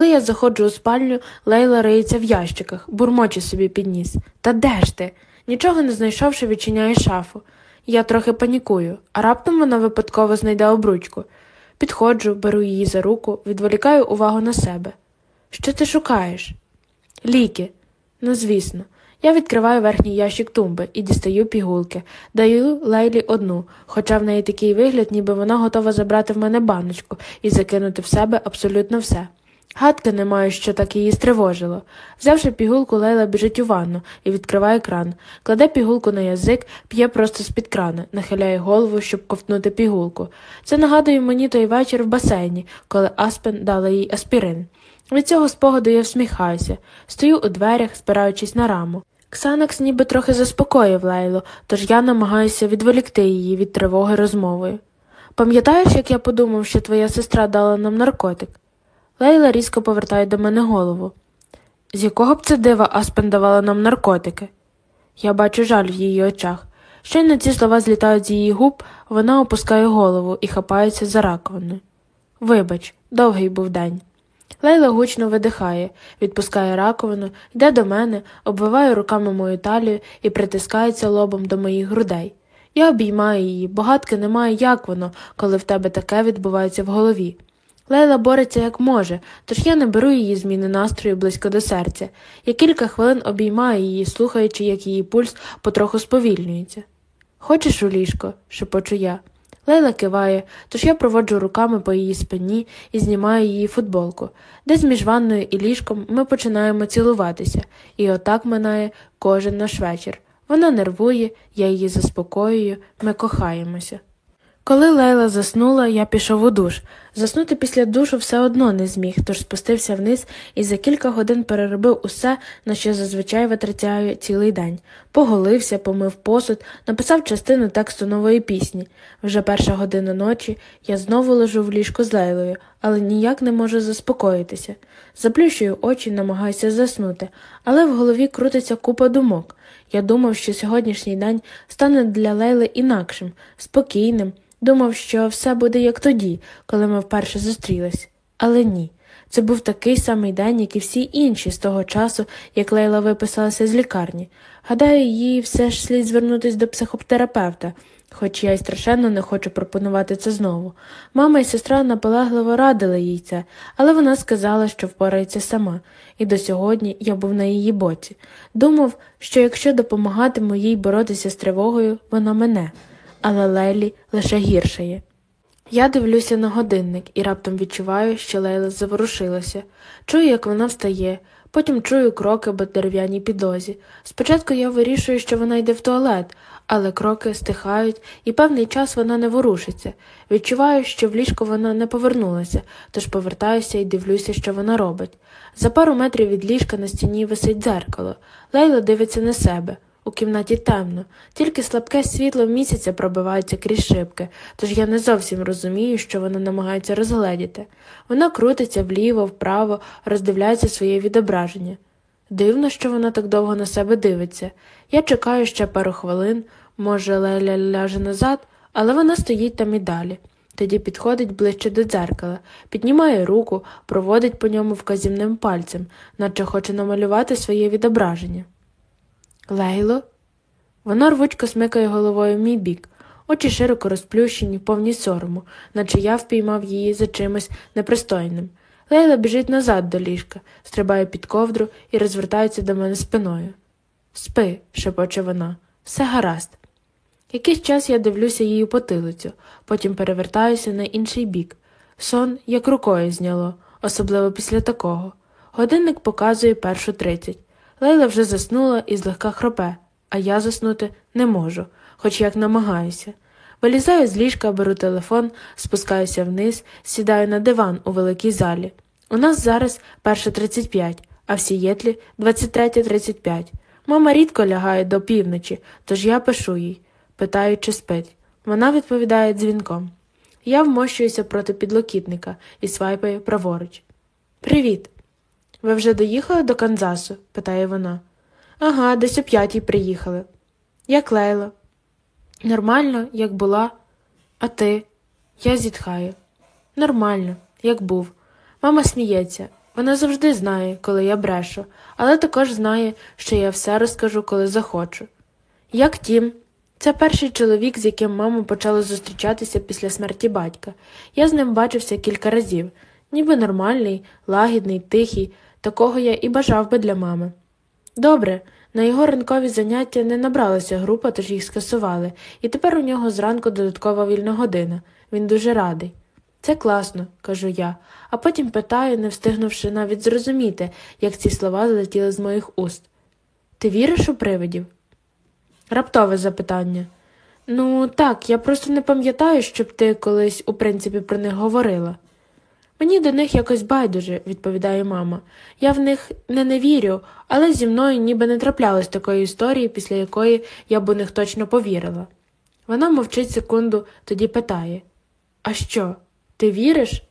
Коли я заходжу у спальню, Лейла риється в ящиках, бурмоче собі під ніс. Та де ж ти? Нічого не знайшовши, відчиняє шафу. Я трохи панікую, а раптом вона випадково знайде обручку. Підходжу, беру її за руку, відволікаю увагу на себе. Що ти шукаєш? Ліки. Ну, звісно. Я відкриваю верхній ящик тумби і дістаю пігулки, даю Лейлі одну, хоча в неї такий вигляд, ніби вона готова забрати в мене баночку і закинути в себе абсолютно все. Гадки не маю, що так її стривожило. Взявши пігулку, Лейла біжить у ванну і відкриває кран, кладе пігулку на язик, п'є просто з-під крана, нахиляє голову, щоб ковтнути пігулку. Це нагадує мені той вечір в басейні, коли Аспен дала їй аспірин. Від цього спогаду я всміхаюся, стою у дверях, спираючись на раму. Ксанакс ніби трохи заспокоїв Лейлу, тож я намагаюся відволікти її від тривоги розмовою. Пам'ятаєш, як я подумав, що твоя сестра дала нам наркотик? Лейла різко повертає до мене голову. З якого б це дива Аспен давала нам наркотики? Я бачу жаль в її очах. Щойно ці слова злітають з її губ, вона опускає голову і хапається за раковину. Вибач, довгий був день. Лейла гучно видихає, відпускає раковину, йде до мене, обвиває руками мою талію і притискається лобом до моїх грудей. Я обіймаю її, бо немає, як воно, коли в тебе таке відбувається в голові. Лейла бореться як може, тож я не беру її зміни настрою близько до серця. Я кілька хвилин обіймаю її, слухаючи, як її пульс потроху сповільнюється. Хочеш у ліжко? шепочу я. Лейла киває, тож я проводжу руками по її спині і знімаю її футболку. Десь між ванною і ліжком ми починаємо цілуватися, і отак минає кожен наш вечір. Вона нервує, я її заспокоюю, ми кохаємося. Коли Лейла заснула, я пішов у душ. Заснути після душу все одно не зміг, тож спустився вниз і за кілька годин переробив усе, на що зазвичай витрачаю цілий день. Поголився, помив посуд, написав частину тексту нової пісні. Вже перша година ночі я знову лежу в ліжку з Лейлою, але ніяк не можу заспокоїтися. Заплющую очі, намагаюся заснути, але в голові крутиться купа думок. Я думав, що сьогоднішній день стане для Лейли інакшим, спокійним. Думав, що все буде як тоді, коли ми вперше зустрілись. Але ні. Це був такий самий день, як і всі інші з того часу, як Лейла виписалася з лікарні. Гадаю, їй все ж слід звернутися до психотерапевта, хоч я й страшенно не хочу пропонувати це знову. Мама і сестра наполегливо радили їй це, але вона сказала, що впорається сама, і до сьогодні я був на її боці. Думав, що якщо допомагатиму їй боротися з тривогою, вона мене але Лейлі лише гіршає. Я дивлюся на годинник і раптом відчуваю, що Лейла заворушилася. Чую, як вона встає, потім чую кроки по дерев'яній підлозі. Спочатку я вирішую, що вона йде в туалет, але кроки стихають, і певний час вона не ворушиться. Відчуваю, що в ліжко вона не повернулася, тож повертаюся і дивлюся, що вона робить. За пару метрів від ліжка на стіні висить дзеркало. Лейла дивиться на себе. У кімнаті темно, тільки слабке світло місяця пробивається крізь шибки, тож я не зовсім розумію, що вона намагається розгледіти. Вона крутиться вліво, вправо, роздивляється своє відображення. Дивно, що вона так довго на себе дивиться. Я чекаю ще пару хвилин, може, Леля ляже назад, але вона стоїть там і далі. Тоді підходить ближче до дзеркала, піднімає руку, проводить по ньому вказівним пальцем, наче хоче намалювати своє відображення. Лейло? Вона рвучко смикає головою в мій бік, очі широко розплющені, повні сорому, наче я впіймав її за чимось непристойним. Лейла біжить назад до ліжка, стрибає під ковдру і розвертається до мене спиною. Спи, шепоче вона, все гаразд. Якийсь час я дивлюся її потилицю, потім перевертаюся на інший бік. Сон як рукою зняло, особливо після такого. Годинник показує першу тридцять. Лейла вже заснула і злегка хропе, а я заснути не можу, хоч як намагаюся. Вилізаю з ліжка, беру телефон, спускаюся вниз, сідаю на диван у великій залі. У нас зараз перша 35, а в Сієтлі 23.35. Мама рідко лягає до півночі, тож я пишу їй, питаю, чи спить. Вона відповідає дзвінком. Я вмощуюся проти підлокітника і свайпаю праворуч. Привіт. Ви вже доїхали до Канзасу? питає вона. Ага, десь о п'ятій приїхали. Як Лейла? Нормально, як була. А ти? Я зітхаю. Нормально, як був. Мама сміється. Вона завжди знає, коли я брешу, але також знає, що я все розкажу, коли захочу. Як тім, це перший чоловік, з яким мама почала зустрічатися після смерті батька. Я з ним бачився кілька разів, ніби нормальний, лагідний, тихий, такого я і бажав би для мами. Добре, на його ранкові заняття не набралася група, тож їх скасували, і тепер у нього зранку додаткова вільна година. Він дуже радий. Це класно, кажу я, а потім питаю, не встигнувши навіть зрозуміти, як ці слова злетіли з моїх уст. Ти віриш у привидів? Раптове запитання. Ну, так, я просто не пам'ятаю, щоб ти колись, у принципі, про них говорила. Мені до них якось байдуже, відповідає мама. Я в них не не вірю, але зі мною ніби не траплялось такої історії, після якої я б у них точно повірила. Вона мовчить секунду, тоді питає А що, ти віриш?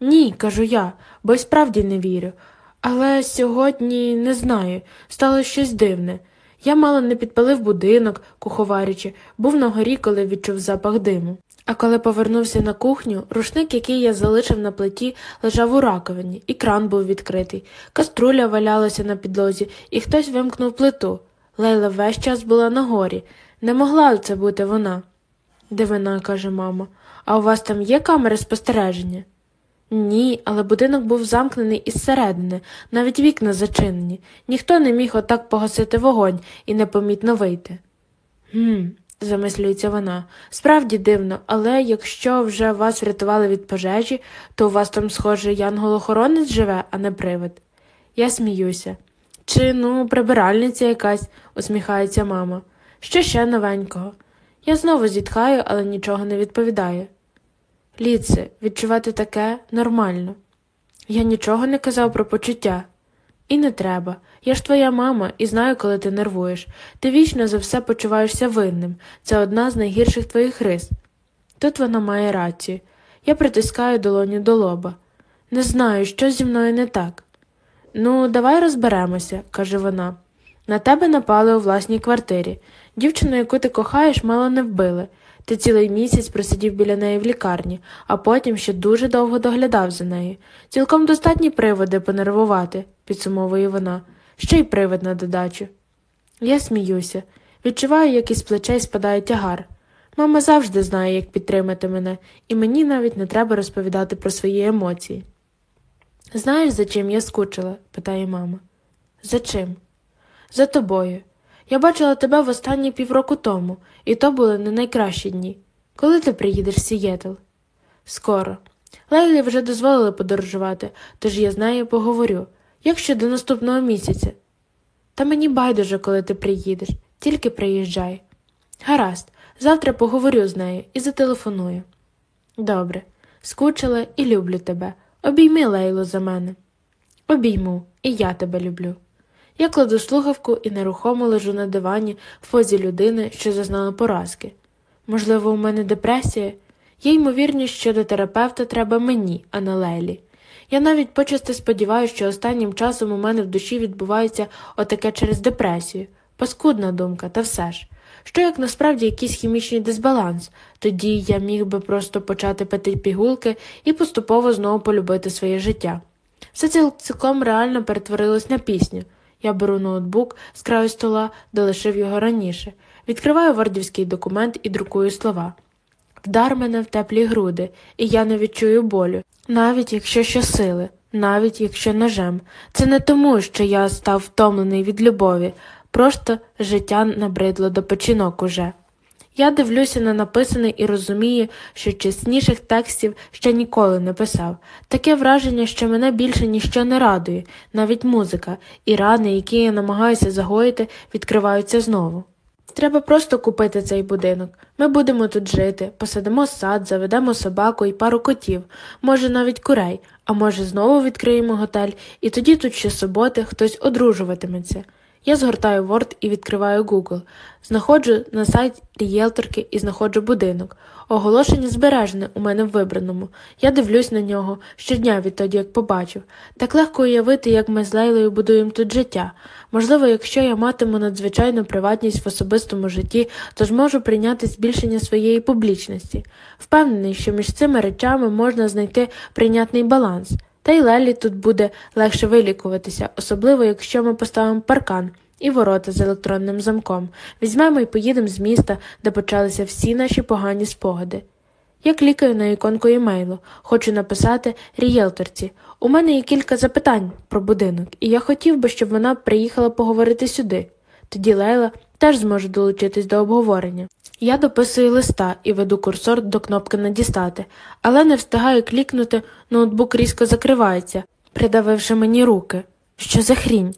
Ні, кажу я, бо й справді не вірю. Але сьогодні не знаю, стало щось дивне. Я мало не підпалив будинок, куховарячи, був на горі, коли відчув запах диму. А коли повернувся на кухню, рушник, який я залишив на плиті, лежав у раковині, і кран був відкритий, каструля валялася на підлозі, і хтось вимкнув плиту. Лейла весь час була на горі. Не могла це бути вона. Дивина, каже мама, а у вас там є камери спостереження? Ні, але будинок був замкнений із середини, навіть вікна зачинені. Ніхто не міг отак погасити вогонь і непомітно вийти. Гм, замислюється вона. Справді дивно, але якщо вже вас врятували від пожежі, то у вас там, схоже, янгол-охоронець живе, а не привид. Я сміюся. Чи, ну, прибиральниця якась, усміхається мама. Що ще новенького? Я знову зітхаю, але нічого не відповідаю. Ліце, відчувати таке нормально. Я нічого не казав про почуття. І не треба. Я ж твоя мама і знаю, коли ти нервуєш. Ти вічно за все почуваєшся винним. Це одна з найгірших твоїх рис. Тут вона має рацію. Я притискаю долоні до лоба. Не знаю, що зі мною не так. Ну, давай розберемося, каже вона. На тебе напали у власній квартирі. Дівчину, яку ти кохаєш, мало не вбили. Ти цілий місяць просидів біля неї в лікарні, а потім ще дуже довго доглядав за нею. Цілком достатні приводи понервувати, підсумовує вона, ще й привид на додачу. Я сміюся, відчуваю, як із плечей спадає тягар. Мама завжди знає, як підтримати мене, і мені навіть не треба розповідати про свої емоції. Знаєш, за чим я скучила? питає мама. За чим? За тобою. Я бачила тебе в останні півроку тому, і то були не найкращі дні. Коли ти приїдеш в Сієтл? Скоро. Лейлі вже дозволили подорожувати, тож я з нею поговорю. Як щодо наступного місяця? Та мені байдуже, коли ти приїдеш, тільки приїжджай. Гаразд, завтра поговорю з нею і зателефоную. Добре, скучила і люблю тебе. Обійми Лейлу за мене. Обійму, і я тебе люблю. Я кладу слухавку і нерухомо лежу на дивані в позі людини, що зазнала поразки. Можливо, у мене депресія? Є ймовірність, що до терапевта треба мені, а не Лелі. Я навіть почасти сподіваюся, що останнім часом у мене в душі відбувається отаке через депресію. Паскудна думка, та все ж. Що як насправді якийсь хімічний дисбаланс, тоді я міг би просто почати пити пігулки і поступово знову полюбити своє життя. Все це цілком реально перетворилось на пісню. Я беру ноутбук з краю стола, де лишив його раніше, відкриваю вардівський документ і друкую слова. Вдар мене в теплі груди, і я не відчую болю, навіть якщо щосили, навіть якщо ножем. Це не тому, що я став втомлений від любові, просто життя набридло до печінок уже. Я дивлюся на написане і розумію, що чесніших текстів ще ніколи не писав. Таке враження, що мене більше ніщо не радує, навіть музика, і рани, які я намагаюся загоїти, відкриваються знову. Треба просто купити цей будинок. Ми будемо тут жити, посадимо сад, заведемо собаку і пару котів, може навіть курей, а може знову відкриємо готель, і тоді тут ще суботи хтось одружуватиметься. Я згортаю Word і відкриваю Google, знаходжу на сайт рієлторки і знаходжу будинок. Оголошення збережене у мене в вибраному. Я дивлюсь на нього щодня відтоді, як побачив. Так легко уявити, як ми з Лейлою будуємо тут життя. Можливо, якщо я матиму надзвичайну приватність в особистому житті, то зможу прийняти збільшення своєї публічності. Впевнений, що між цими речами можна знайти прийнятний баланс. Та й Лелі тут буде легше вилікуватися, особливо якщо ми поставимо паркан і ворота з електронним замком, візьмемо і поїдемо з міста, де почалися всі наші погані спогади. Я клікаю на іконку емейлу, хочу написати рієлторці. У мене є кілька запитань про будинок, і я хотів би, щоб вона приїхала поговорити сюди. Тоді Лейла теж зможе долучитись до обговорення. Я дописую листа і веду курсор до кнопки Надістати, але не встигаю клікнути, ноутбук різко закривається, придавивши мені руки. Що за хрінь?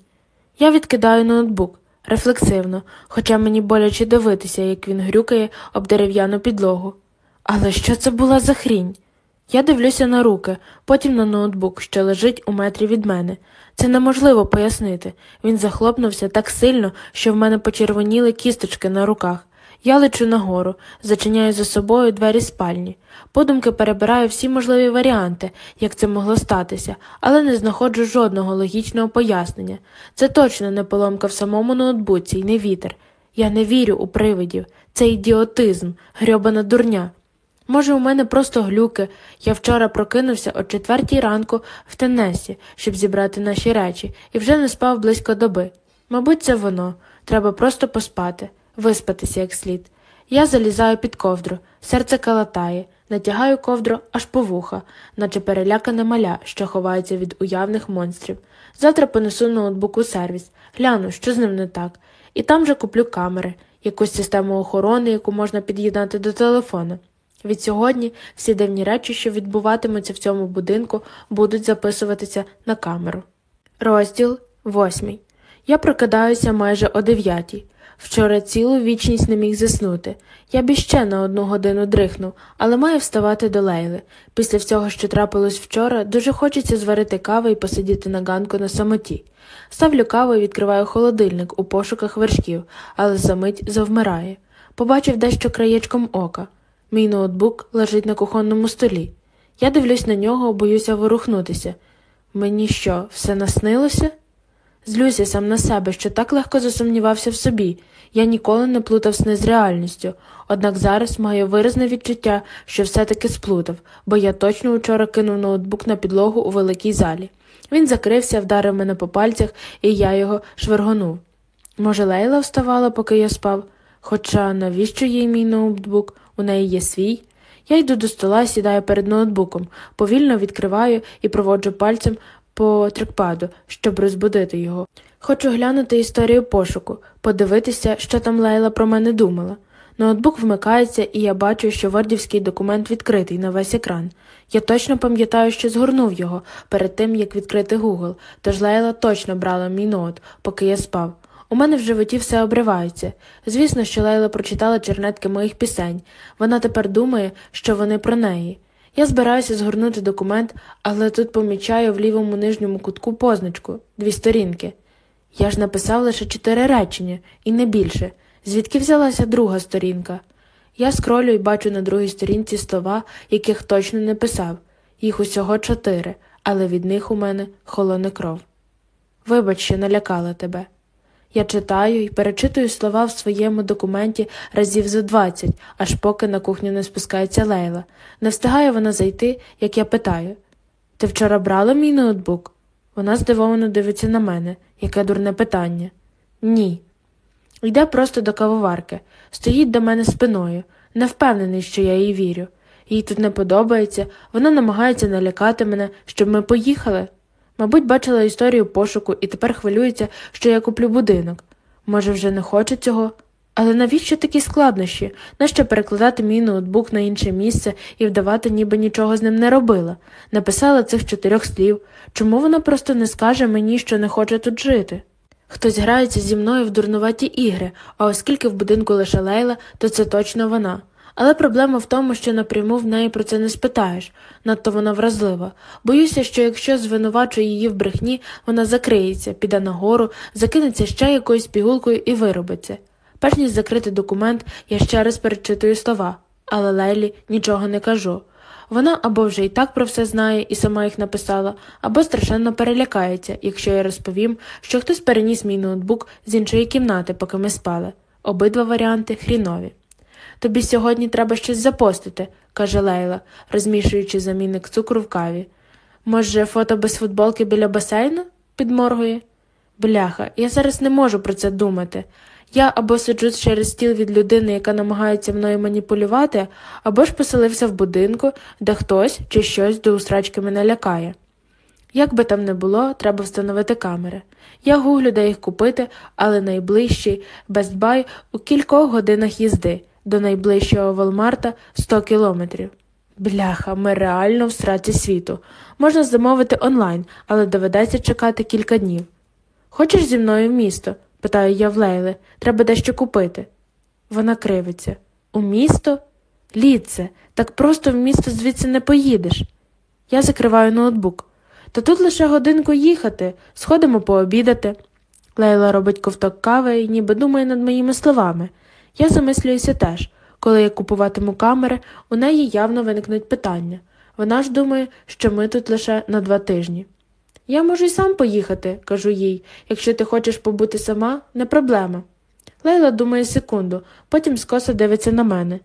Я відкидаю ноутбук рефлексивно, хоча мені боляче дивитися, як він грюкає об дерев'яну підлогу. Але що це була за хрінь? Я дивлюся на руки, потім на ноутбук, що лежить у метрі від мене. Це неможливо пояснити. Він захлопнувся так сильно, що в мене почервоніли кісточки на руках. Я лечу нагору, зачиняю за собою двері спальні. Подумки перебираю всі можливі варіанти, як це могло статися, але не знаходжу жодного логічного пояснення. Це точно не поломка в самому ноутбуці і не вітер. Я не вірю у привидів. Це ідіотизм, грьобана дурня. Може, у мене просто глюки. Я вчора прокинувся о четвертій ранку в Теннесі, щоб зібрати наші речі, і вже не спав близько доби. Мабуть, це воно. Треба просто поспати, виспатися як слід. Я залізаю під ковдру, серце калатає, натягаю ковдру аж по вуха, наче перелякане маля, що ховається від уявних монстрів. Завтра понесу ноутбук у сервіс, гляну, що з ним не так, і там же куплю камери, якусь систему охорони, яку можна під'єднати до телефона. Від сьогодні всі дивні речі, що відбуватимуться в цьому будинку, будуть записуватися на камеру. Розділ восьмий. Я прокидаюся майже о дев'ятій. Вчора цілу вічність не міг заснути. Я б іще на одну годину дрихнув, але маю вставати до лейли. Після всього, що трапилось вчора, дуже хочеться зварити кави і посидіти на ганку на самоті. Ставлю каву і відкриваю холодильник у пошуках вершків, але за мить завмирає. Побачив дещо краєчком ока. Мій ноутбук лежить на кухонному столі. Я дивлюсь на нього, боюся ворухнутися. Мені що, все наснилося? Злюся сам на себе, що так легко засумнівався в собі. Я ніколи не плутав сни з реальністю, однак зараз маю виразне відчуття, що все-таки сплутав, бо я точно учора кинув ноутбук на підлогу у великій залі. Він закрився, вдарив мене по пальцях, і я його швергонув. Може, Лейла вставала, поки я спав? Хоча навіщо їй мій ноутбук? У неї є свій. Я йду до стола, сідаю перед ноутбуком, повільно відкриваю і проводжу пальцем по трекпаду, щоб розбудити його. Хочу глянути історію пошуку, подивитися, що там Лейла про мене думала. Ноутбук вмикається, і я бачу, що вордівський документ відкритий на весь екран. Я точно пам'ятаю, що згорнув його перед тим, як відкрити Google, тож Лейла точно брала мій ноут, поки я спав. У мене в животі все обривається. Звісно, що Лейла прочитала чернетки моїх пісень. Вона тепер думає, що вони про неї. Я збираюся згорнути документ, але тут помічаю в лівому нижньому кутку позначку дві сторінки. Я ж написав лише чотири речення, і не більше, звідки взялася друга сторінка. Я скролю і бачу на другій сторінці слова, яких точно не писав. Їх усього чотири, але від них у мене холоне кров. Вибач, що налякала тебе. Я читаю і перечитую слова в своєму документі разів за двадцять, аж поки на кухню не спускається Лейла. Не встигає вона зайти, як я питаю Ти вчора брала мій ноутбук? Вона здивовано дивиться на мене, яке дурне питання. Ні. Йде просто до кавоварки, стоїть до мене спиною, не впевнений, що я їй вірю. Їй тут не подобається, вона намагається налякати мене, щоб ми поїхали. Мабуть, бачила історію пошуку і тепер хвилюється, що я куплю будинок. Може, вже не хоче цього? Але навіщо такі складнощі? Нащо перекладати мій ноутбук на інше місце і вдавати, ніби нічого з ним не робила? Написала цих чотирьох слів. Чому вона просто не скаже мені, що не хоче тут жити? Хтось грається зі мною в дурнуваті ігри, а оскільки в будинку лише Лейла, то це точно вона. Але проблема в тому, що напряму в неї про це не спитаєш, надто вона вразлива. Боюся, що якщо звинувачу її в брехні, вона закриється, піде нагору, закинеться ще якоюсь пігулкою і виробиться. Перш ніж закрити документ, я ще раз перечитую слова, але Лейлі нічого не кажу. Вона або вже і так про все знає і сама їх написала, або страшенно перелякається, якщо я розповім, що хтось переніс мій ноутбук з іншої кімнати, поки ми спали. Обидва варіанти хрінові. Тобі сьогодні треба щось запостити, каже Лейла, розмішуючи замінник цукру в каві. Може, фото без футболки біля басейну? підморгує. Бляха, я зараз не можу про це думати. Я або сиджу через стіл від людини, яка намагається мною маніпулювати, або ж поселився в будинку, де хтось чи щось до усрачки мене лякає. Як би там не було, треба встановити камери. Я гуглю, де їх купити, але найближчий Best Buy у кількох годинах їзди, до найближчого Walmart 100 кілометрів. Бляха, ми реально в сраці світу. Можна замовити онлайн, але доведеться чекати кілька днів. Хочеш зі мною в місто? питаю я в Лейли. Треба дещо купити. Вона кривиться. У місто? Ліце, так просто в місто звідси не поїдеш. Я закриваю ноутбук. Та тут лише годинку їхати, сходимо пообідати. Лейла робить ковток кави і ніби думає над моїми словами. Я замислююся теж. Коли я купуватиму камери, у неї явно виникнуть питання. Вона ж думає, що ми тут лише на два тижні. Я можу й сам поїхати, кажу їй. Якщо ти хочеш побути сама, не проблема. Лейла думає секунду, потім скоса дивиться на мене.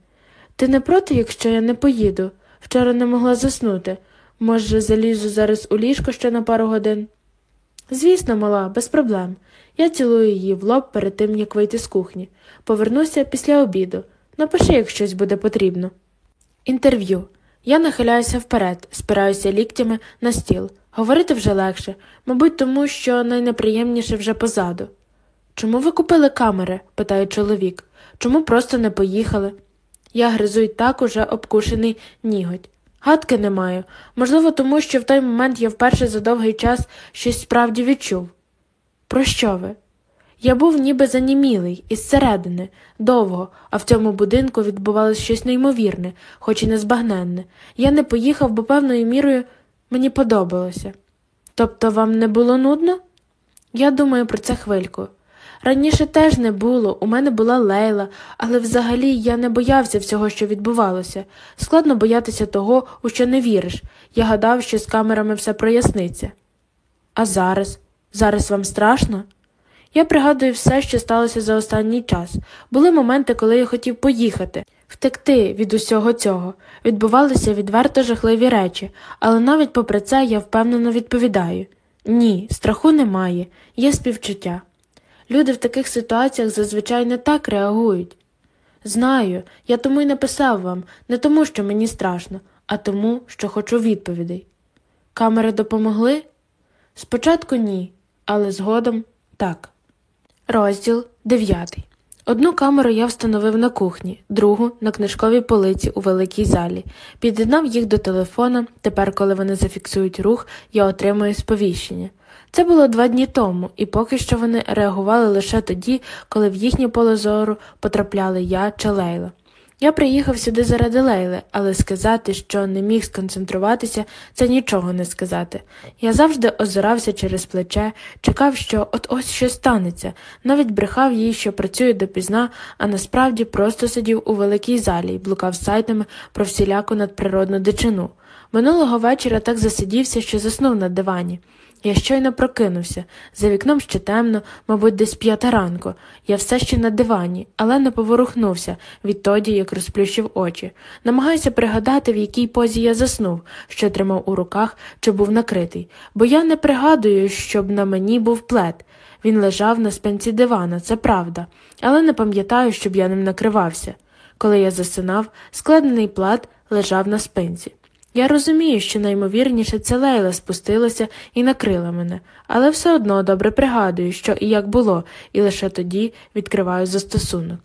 Ти не проти, якщо я не поїду? Вчора не могла заснути. Може, залізу зараз у ліжко ще на пару годин? Звісно, мала, без проблем. Я цілую її в лоб перед тим, як вийти з кухні. Повернуся після обіду. Напиши, як щось буде потрібно. Інтерв'ю. Я нахиляюся вперед, спираюся ліктями на стіл. Говорити вже легше, мабуть, тому що найнеприємніше вже позаду. Чому ви купили камери? питає чоловік. Чому просто не поїхали? Я гризу й так уже обкушений ніготь. Гадки не маю. Можливо, тому що в той момент я вперше за довгий час щось справді відчув. Про що ви? Я був ніби занімілий, із середини, довго, а в цьому будинку відбувалося щось неймовірне, хоч і незбагненне. Я не поїхав, бо певною мірою мені подобалося. Тобто вам не було нудно? Я думаю про це хвильку. Раніше теж не було, у мене була лейла, але взагалі я не боявся всього, що відбувалося. Складно боятися того, у що не віриш. Я гадав, що з камерами все проясниться. А зараз? Зараз вам страшно? Я пригадую все, що сталося за останній час. Були моменти, коли я хотів поїхати, втекти від усього цього. Відбувалися відверто жахливі речі, але навіть попри це я впевнено відповідаю ні, страху немає, є співчуття. Люди в таких ситуаціях зазвичай не так реагують. Знаю, я тому й написав вам, не тому, що мені страшно, а тому, що хочу відповідей. Камери допомогли? Спочатку ні, але згодом так. Розділ 9. Одну камеру я встановив на кухні, другу на книжковій полиці у великій залі. Під'єднав їх до телефона. Тепер, коли вони зафіксують рух, я отримую сповіщення. Це було два дні тому, і поки що вони реагували лише тоді, коли в їхнє поле зору потрапляли я чи Лейла. Я приїхав сюди заради Лейли, але сказати, що не міг сконцентруватися, це нічого не сказати. Я завжди озирався через плече, чекав, що от ось щось станеться, навіть брехав їй, що працює допізна, а насправді просто сидів у великій залі і блукав сайтами про всіляку надприродну дичину. Минулого вечора так засидівся, що заснув на дивані. Я щойно прокинувся. За вікном ще темно, мабуть, десь п'ята ранку. Я все ще на дивані, але не поворухнувся відтоді, як розплющив очі. Намагаюся пригадати, в якій позі я заснув, що тримав у руках чи був накритий, бо я не пригадую, щоб на мені був плед. Він лежав на спинці дивана, це правда, але не пам'ятаю, щоб я ним накривався. Коли я засинав, складений плед лежав на спинці. Я розумію, що наймовірніше це Лейла спустилася і накрила мене, але все одно добре пригадую, що і як було, і лише тоді відкриваю застосунок.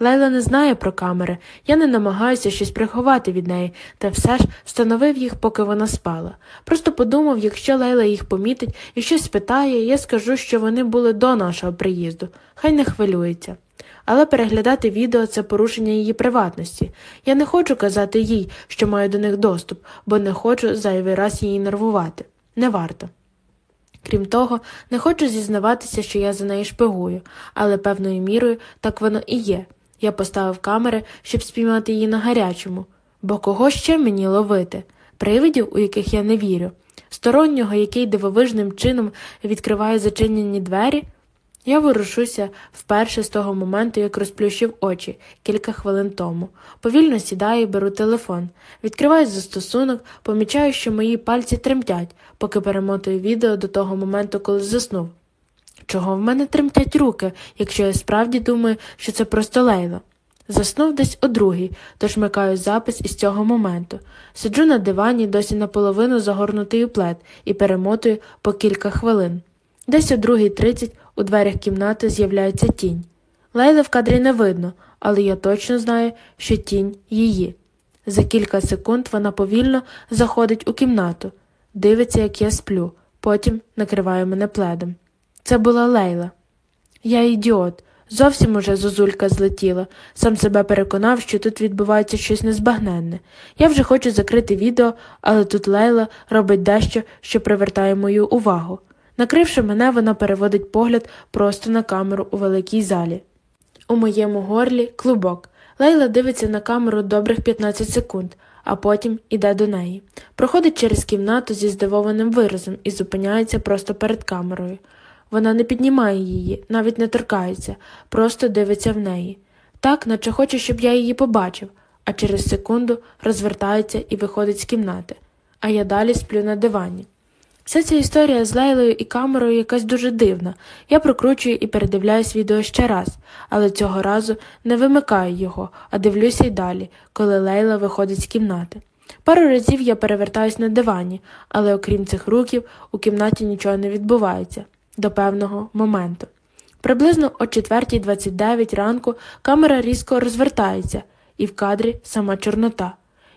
Лейла не знає про камери, я не намагаюся щось приховати від неї, та все ж встановив їх, поки вона спала. Просто подумав, якщо Лейла їх помітить і щось питає, я скажу, що вони були до нашого приїзду. Хай не хвилюється але переглядати відео це порушення її приватності. Я не хочу казати їй, що маю до них доступ, бо не хочу зайвий раз її нервувати. Не варто. Крім того, не хочу зізнаватися, що я за нею шпигую, але певною мірою так воно і є. Я поставив камери, щоб спіймати її на гарячому, бо кого ще мені ловити? Привидів, у яких я не вірю, стороннього, який дивовижним чином відкриває зачинені двері. Я ворушуся вперше з того моменту, як розплющив очі кілька хвилин тому. Повільно сідаю і беру телефон. Відкриваю застосунок, помічаю, що мої пальці тремтять, поки перемотую відео до того моменту, коли заснув. Чого в мене тремтять руки, якщо я справді думаю, що це просто лейла? Заснув десь о другій, тож микаю запис із цього моменту. Сиджу на дивані, досі наполовину загорнутий у плед, і перемотую по кілька хвилин. Десь о другій тридцять у дверях кімнати з'являється тінь. Лейли в кадрі не видно, але я точно знаю, що тінь її. За кілька секунд вона повільно заходить у кімнату, дивиться, як я сплю, потім накриває мене пледом. Це була Лейла. Я ідіот. Зовсім уже зозулька злетіла, сам себе переконав, що тут відбувається щось незбагненне. Я вже хочу закрити відео, але тут Лейла робить дещо, що привертає мою увагу. Накривши мене, вона переводить погляд просто на камеру у великій залі. У моєму горлі клубок. Лейла дивиться на камеру добрих 15 секунд, а потім іде до неї. Проходить через кімнату зі здивованим виразом і зупиняється просто перед камерою. Вона не піднімає її, навіть не торкається, просто дивиться в неї. Так, наче хоче, щоб я її побачив, а через секунду розвертається і виходить з кімнати, а я далі сплю на дивані. Вся ця історія з Лейлою і камерою якась дуже дивна. Я прокручую і передивляюсь відео ще раз, але цього разу не вимикаю його, а дивлюся й далі, коли Лейла виходить з кімнати. Пару разів я перевертаюсь на дивані, але окрім цих руків, у кімнаті нічого не відбувається до певного моменту. Приблизно о 4.29 ранку камера різко розвертається, і в кадрі сама Чорнота.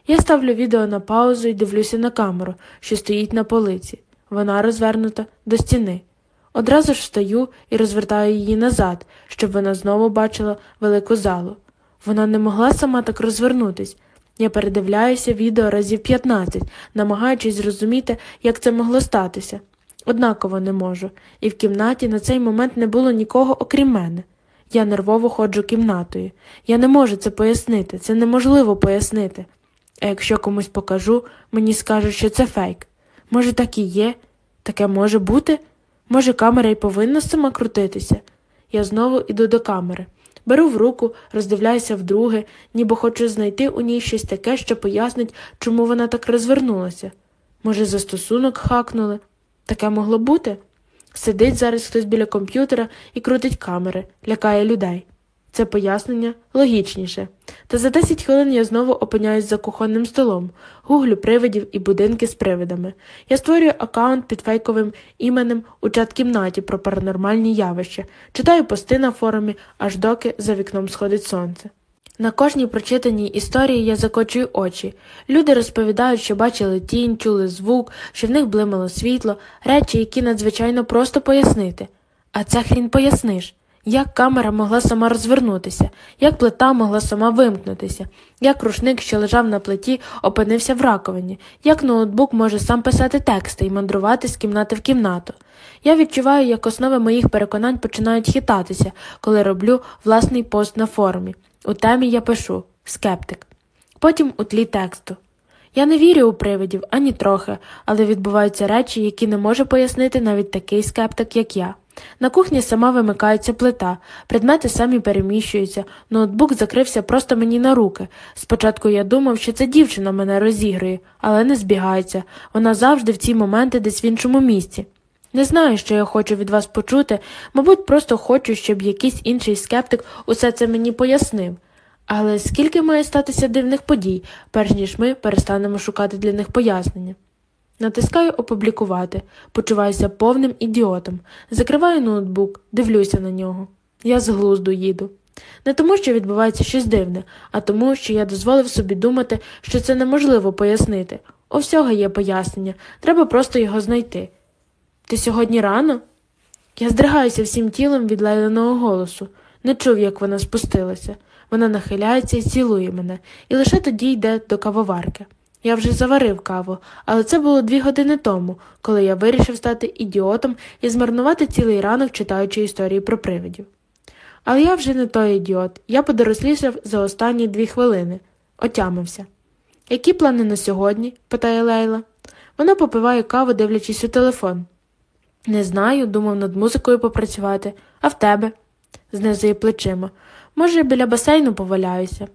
Я ставлю відео на паузу і дивлюся на камеру, що стоїть на полиці. Вона розвернута до стіни. Одразу ж встаю і розвертаю її назад, щоб вона знову бачила велику залу. Вона не могла сама так розвернутись. Я передивляюся відео разів 15, намагаючись зрозуміти, як це могло статися. Однаково не можу, і в кімнаті на цей момент не було нікого окрім мене. Я нервово ходжу кімнатою. Я не можу це пояснити, це неможливо пояснити. А якщо комусь покажу, мені скажуть, що це фейк. Може, так і є? Таке може бути? Може, камера й повинна сама крутитися? Я знову іду до камери. Беру в руку, роздивляюся вдруге, ніби хочу знайти у ній щось таке, що пояснить, чому вона так розвернулася. Може, застосунок хакнули? Таке могло бути? Сидить зараз хтось біля комп'ютера і крутить камери, лякає людей. Це пояснення логічніше. Та за 10 хвилин я знову опиняюсь за кухонним столом, гуглю привидів і будинки з привидами. Я створюю аккаунт під фейковим іменем у чат-кімнаті про паранормальні явища, читаю пости на форумі, аж доки за вікном сходить сонце. На кожній прочитаній історії я закочую очі. Люди розповідають, що бачили тінь, чули звук, що в них блимало світло, речі, які надзвичайно просто пояснити. А це хрін поясниш. Як камера могла сама розвернутися, як плита могла сама вимкнутися, як рушник, що лежав на плиті, опинився в раковині, як ноутбук може сам писати тексти і мандрувати з кімнати в кімнату. Я відчуваю, як основи моїх переконань починають хитатися, коли роблю власний пост на форумі. У темі я пишу скептик. Потім у тлі тексту. Я не вірю у привидів ані трохи, але відбуваються речі, які не може пояснити навіть такий скептик, як я. На кухні сама вимикається плита, предмети самі переміщуються, ноутбук закрився просто мені на руки. Спочатку я думав, що це дівчина мене розігрує, але не збігається. Вона завжди в ці моменти десь в іншому місці. Не знаю, що я хочу від вас почути, мабуть, просто хочу, щоб якийсь інший скептик усе це мені пояснив. Але скільки має статися дивних подій, перш ніж ми перестанемо шукати для них пояснення? Натискаю опублікувати, почуваюся повним ідіотом, закриваю ноутбук, дивлюся на нього. Я з глузду їду. Не тому, що відбувається щось дивне, а тому, що я дозволив собі думати, що це неможливо пояснити. У всього є пояснення, треба просто його знайти. Ти сьогодні рано? Я здригаюся всім тілом від лайленого голосу, не чув, як вона спустилася. Вона нахиляється і цілує мене, і лише тоді йде до кавоварки. Я вже заварив каву, але це було дві години тому, коли я вирішив стати ідіотом і змарнувати цілий ранок, читаючи історії про привидів. Але я вже не той ідіот, я подорослішав за останні дві хвилини, отямився. Які плани на сьогодні? питає Лейла. Вона попиває каву, дивлячись у телефон. Не знаю, думав над музикою попрацювати, а в тебе? знизує плечима. Може, біля басейну поваляюся.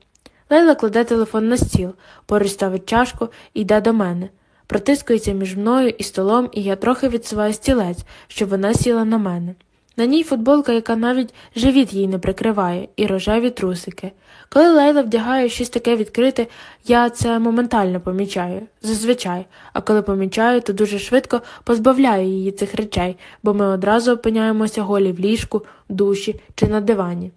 Лейла кладе телефон на стіл, поруч ставить чашку і йде до мене. Протискується між мною і столом, і я трохи відсуваю стілець, щоб вона сіла на мене. На ній футболка, яка навіть живіт їй не прикриває, і рожеві трусики. Коли Лейла вдягає щось таке відкрите, я це моментально помічаю, зазвичай, а коли помічаю, то дуже швидко позбавляю її цих речей, бо ми одразу опиняємося голі в ліжку, душі чи на дивані.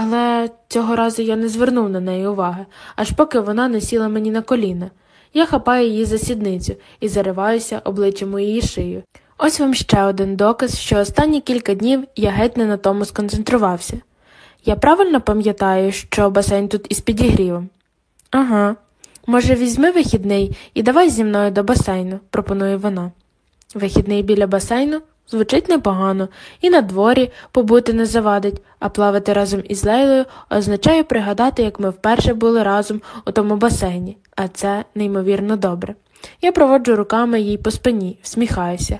Але цього разу я не звернув на неї уваги, аж поки вона не сіла мені на коліна. Я хапаю її за сідницю і зариваюся обличчям у її шию. Ось вам ще один доказ, що останні кілька днів я геть не на тому сконцентрувався. Я правильно пам'ятаю, що басейн тут із підігрівом? Ага. Може, візьми вихідний і давай зі мною до басейну, пропонує вона. Вихідний біля басейну звучить непогано, і на дворі побути не завадить, а плавати разом із Лейлою означає пригадати, як ми вперше були разом у тому басейні, а це неймовірно добре. Я проводжу руками їй по спині, всміхаюся.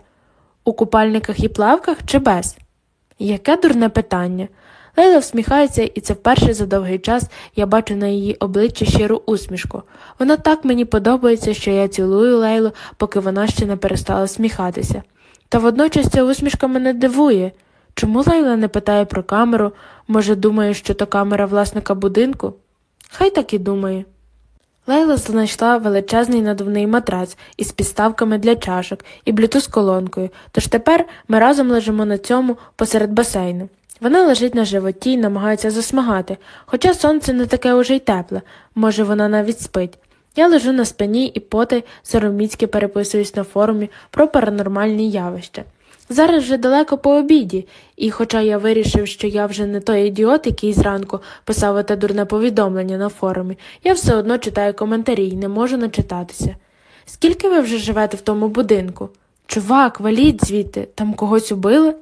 У купальниках і плавках чи без? Яке дурне питання. Лейла всміхається, і це вперше за довгий час я бачу на її обличчі щиру усмішку. Вона так мені подобається, що я цілую Лейлу, поки вона ще не перестала сміхатися. Та водночас ця усмішка мене дивує. Чому Лейла не питає про камеру? Може, думає, що то камера власника будинку? Хай так і думає. Лейла знайшла величезний надувний матрац із підставками для чашок і блютуз колонкою, тож тепер ми разом лежимо на цьому посеред басейну. Вона лежить на животі і намагається засмагати, хоча сонце не таке уже й тепле, може, вона навіть спить. Я лежу на спині і потай сороміцьки переписуюсь на форумі про паранормальні явища. Зараз вже далеко по обіді, і хоча я вирішив, що я вже не той ідіот, який зранку писав те дурне повідомлення на форумі, я все одно читаю коментарі і не можу начитатися. Скільки ви вже живете в тому будинку? Чувак, валіть звідти, там когось убили?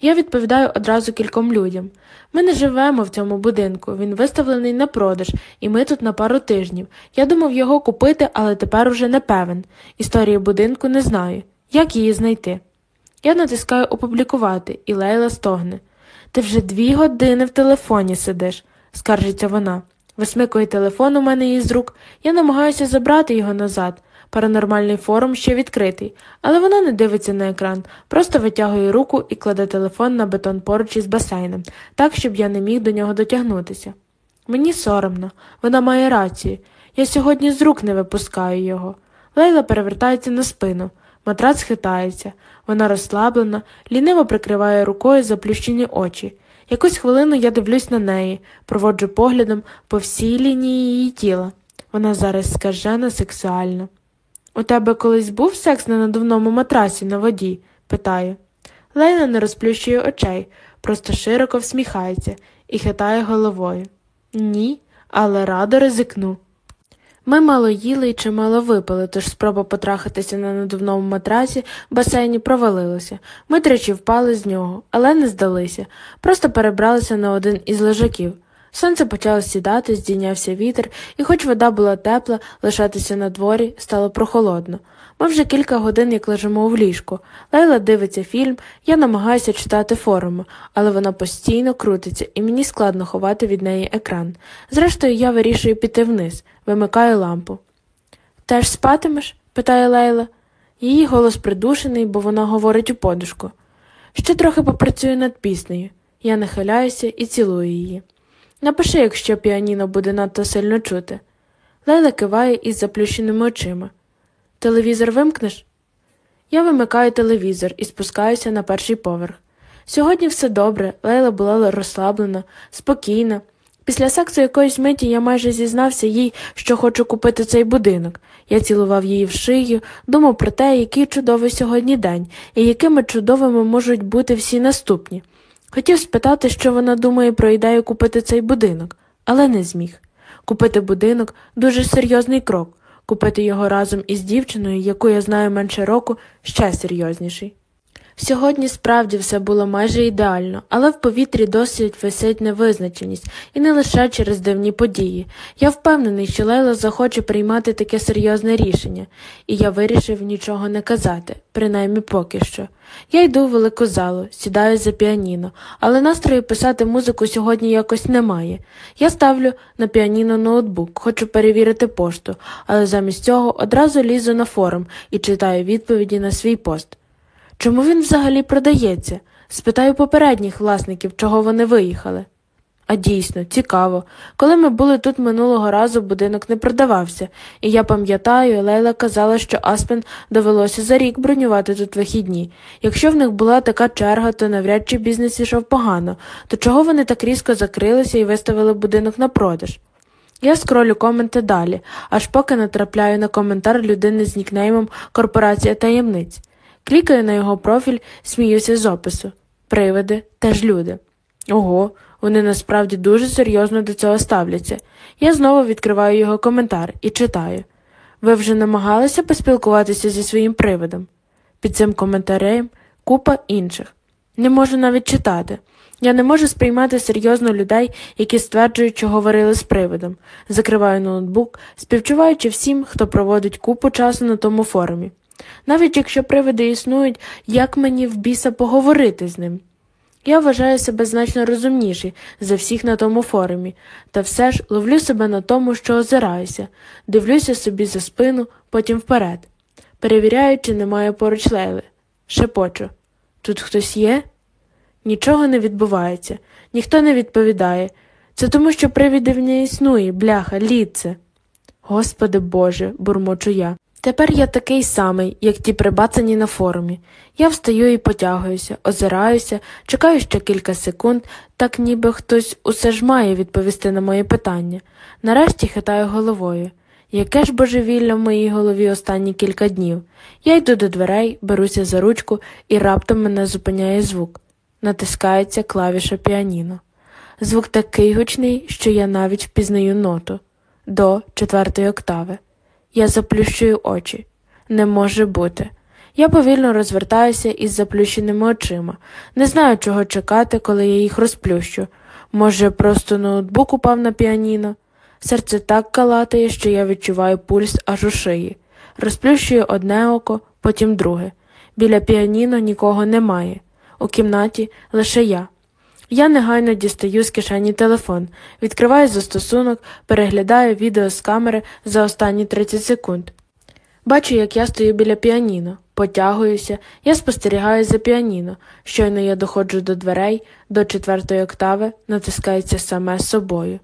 Я відповідаю одразу кільком людям. Ми не живемо в цьому будинку, він виставлений на продаж, і ми тут на пару тижнів. Я думав його купити, але тепер уже не певен. Історії будинку не знаю. Як її знайти? Я натискаю опублікувати, і Лейла стогне. Ти вже дві години в телефоні сидиш, скаржиться вона. Висмикує телефон у мене із рук, я намагаюся забрати його назад. Паранормальний форум ще відкритий, але вона не дивиться на екран, просто витягує руку і кладе телефон на бетон поруч із басейном, так, щоб я не міг до нього дотягнутися. Мені соромно, вона має рацію. Я сьогодні з рук не випускаю його. Лейла перевертається на спину, матрац хитається, вона розслаблена, ліниво прикриває рукою заплющені очі. Якусь хвилину я дивлюсь на неї, проводжу поглядом по всій лінії її тіла. Вона зараз скажена сексуальна. У тебе колись був секс на надувному матрасі на воді? питаю. Лейла не розплющує очей, просто широко всміхається і хитає головою. Ні, але радо ризикну. Ми мало їли і чимало випили, тож спроба потрахатися на надувному матрасі басейні провалилася. Ми тричі впали з нього, але не здалися, просто перебралися на один із лежаків. Сонце почало сідати, здійнявся вітер, і, хоч вода була тепла, лишатися на дворі стало прохолодно. Ми вже кілька годин як лежимо в ліжку. Лейла дивиться фільм, я намагаюся читати форуми, але вона постійно крутиться, і мені складно ховати від неї екран. Зрештою, я вирішую піти вниз, вимикаю лампу. Теж спатимеш? питає Лейла. Її голос придушений, бо вона говорить у подушку. Ще трохи попрацюю над піснею. Я нахиляюся і цілую її. Напиши, якщо піаніно буде надто сильно чути. Лейла киває із заплющеними очима. Телевізор вимкнеш? Я вимикаю телевізор і спускаюся на перший поверх. Сьогодні все добре, Лейла була розслаблена, спокійна. Після сексу якоїсь миті я майже зізнався їй, що хочу купити цей будинок. Я цілував її в шию, думав про те, який чудовий сьогодні день, і якими чудовими можуть бути всі наступні. Хотів спитати, що вона думає про ідею купити цей будинок, але не зміг. Купити будинок дуже серйозний крок, купити його разом із дівчиною, яку я знаю менше року, ще серйозніший. Сьогодні справді все було майже ідеально, але в повітрі досить висить невизначеність, і не лише через дивні події. Я впевнений, що Лейла захоче приймати таке серйозне рішення, і я вирішив нічого не казати, принаймні поки що. Я йду в велику залу, сідаю за піаніно, але настрою писати музику сьогодні якось немає. Я ставлю на піаніно ноутбук, хочу перевірити пошту, але замість цього одразу лізу на форум і читаю відповіді на свій пост. Чому він взагалі продається? Спитаю попередніх власників, чого вони виїхали. А дійсно, цікаво. Коли ми були тут минулого разу, будинок не продавався, і я пам'ятаю, Лейла казала, що Аспен довелося за рік бронювати тут вихідні. Якщо в них була така черга, то навряд чи бізнес ішов погано, то чого вони так різко закрилися і виставили будинок на продаж? Я скролю коменти далі, аж поки натрапляю на коментар людини з нікнеймом Корпорація таємниць. Клікаю на його профіль, сміюся з опису. Привиди теж люди. Ого, вони насправді дуже серйозно до цього ставляться. Я знову відкриваю його коментар і читаю. Ви вже намагалися поспілкуватися зі своїм привидом? Під цим коментарем купа інших. Не можу навіть читати. Я не можу сприймати серйозно людей, які стверджують, що говорили з привидом. Закриваю ноутбук, співчуваючи всім, хто проводить купу часу на тому форумі. Навіть якщо привиди існують, як мені в біса поговорити з ним? Я вважаю себе значно розумніший за всіх на тому форумі, та все ж ловлю себе на тому, що озираюся, дивлюся собі за спину, потім вперед. Перевіряю, чи немає поруч лейли. Шепочу. Тут хтось є? Нічого не відбувається, ніхто не відповідає. Це тому, що привідів не існує, бляха, ліце. Господи Боже, бурмочу я. Тепер я такий самий, як ті прибацані на форумі. Я встаю і потягуюся, озираюся, чекаю ще кілька секунд, так ніби хтось усе ж має відповісти на моє питання. Нарешті хитаю головою. Яке ж божевілля в моїй голові останні кілька днів. Я йду до дверей, беруся за ручку і раптом мене зупиняє звук. Натискається клавіша піаніно. Звук такий гучний, що я навіть впізнаю ноту до четвертої октави. Я заплющую очі. Не може бути. Я повільно розвертаюся із заплющеними очима. Не знаю, чого чекати, коли я їх розплющу. Може, просто ноутбук упав на піаніно. Серце так калатає, що я відчуваю пульс аж у шиї. Розплющую одне око, потім друге. Біля піаніно нікого немає. У кімнаті лише я. Я негайно дістаю з кишені телефон, відкриваю застосунок, переглядаю відео з камери за останні 30 секунд. Бачу, як я стою біля піаніно, потягуюся, я спостерігаю за піаніно. Щойно я доходжу до дверей, до четвертої октави натискається саме собою.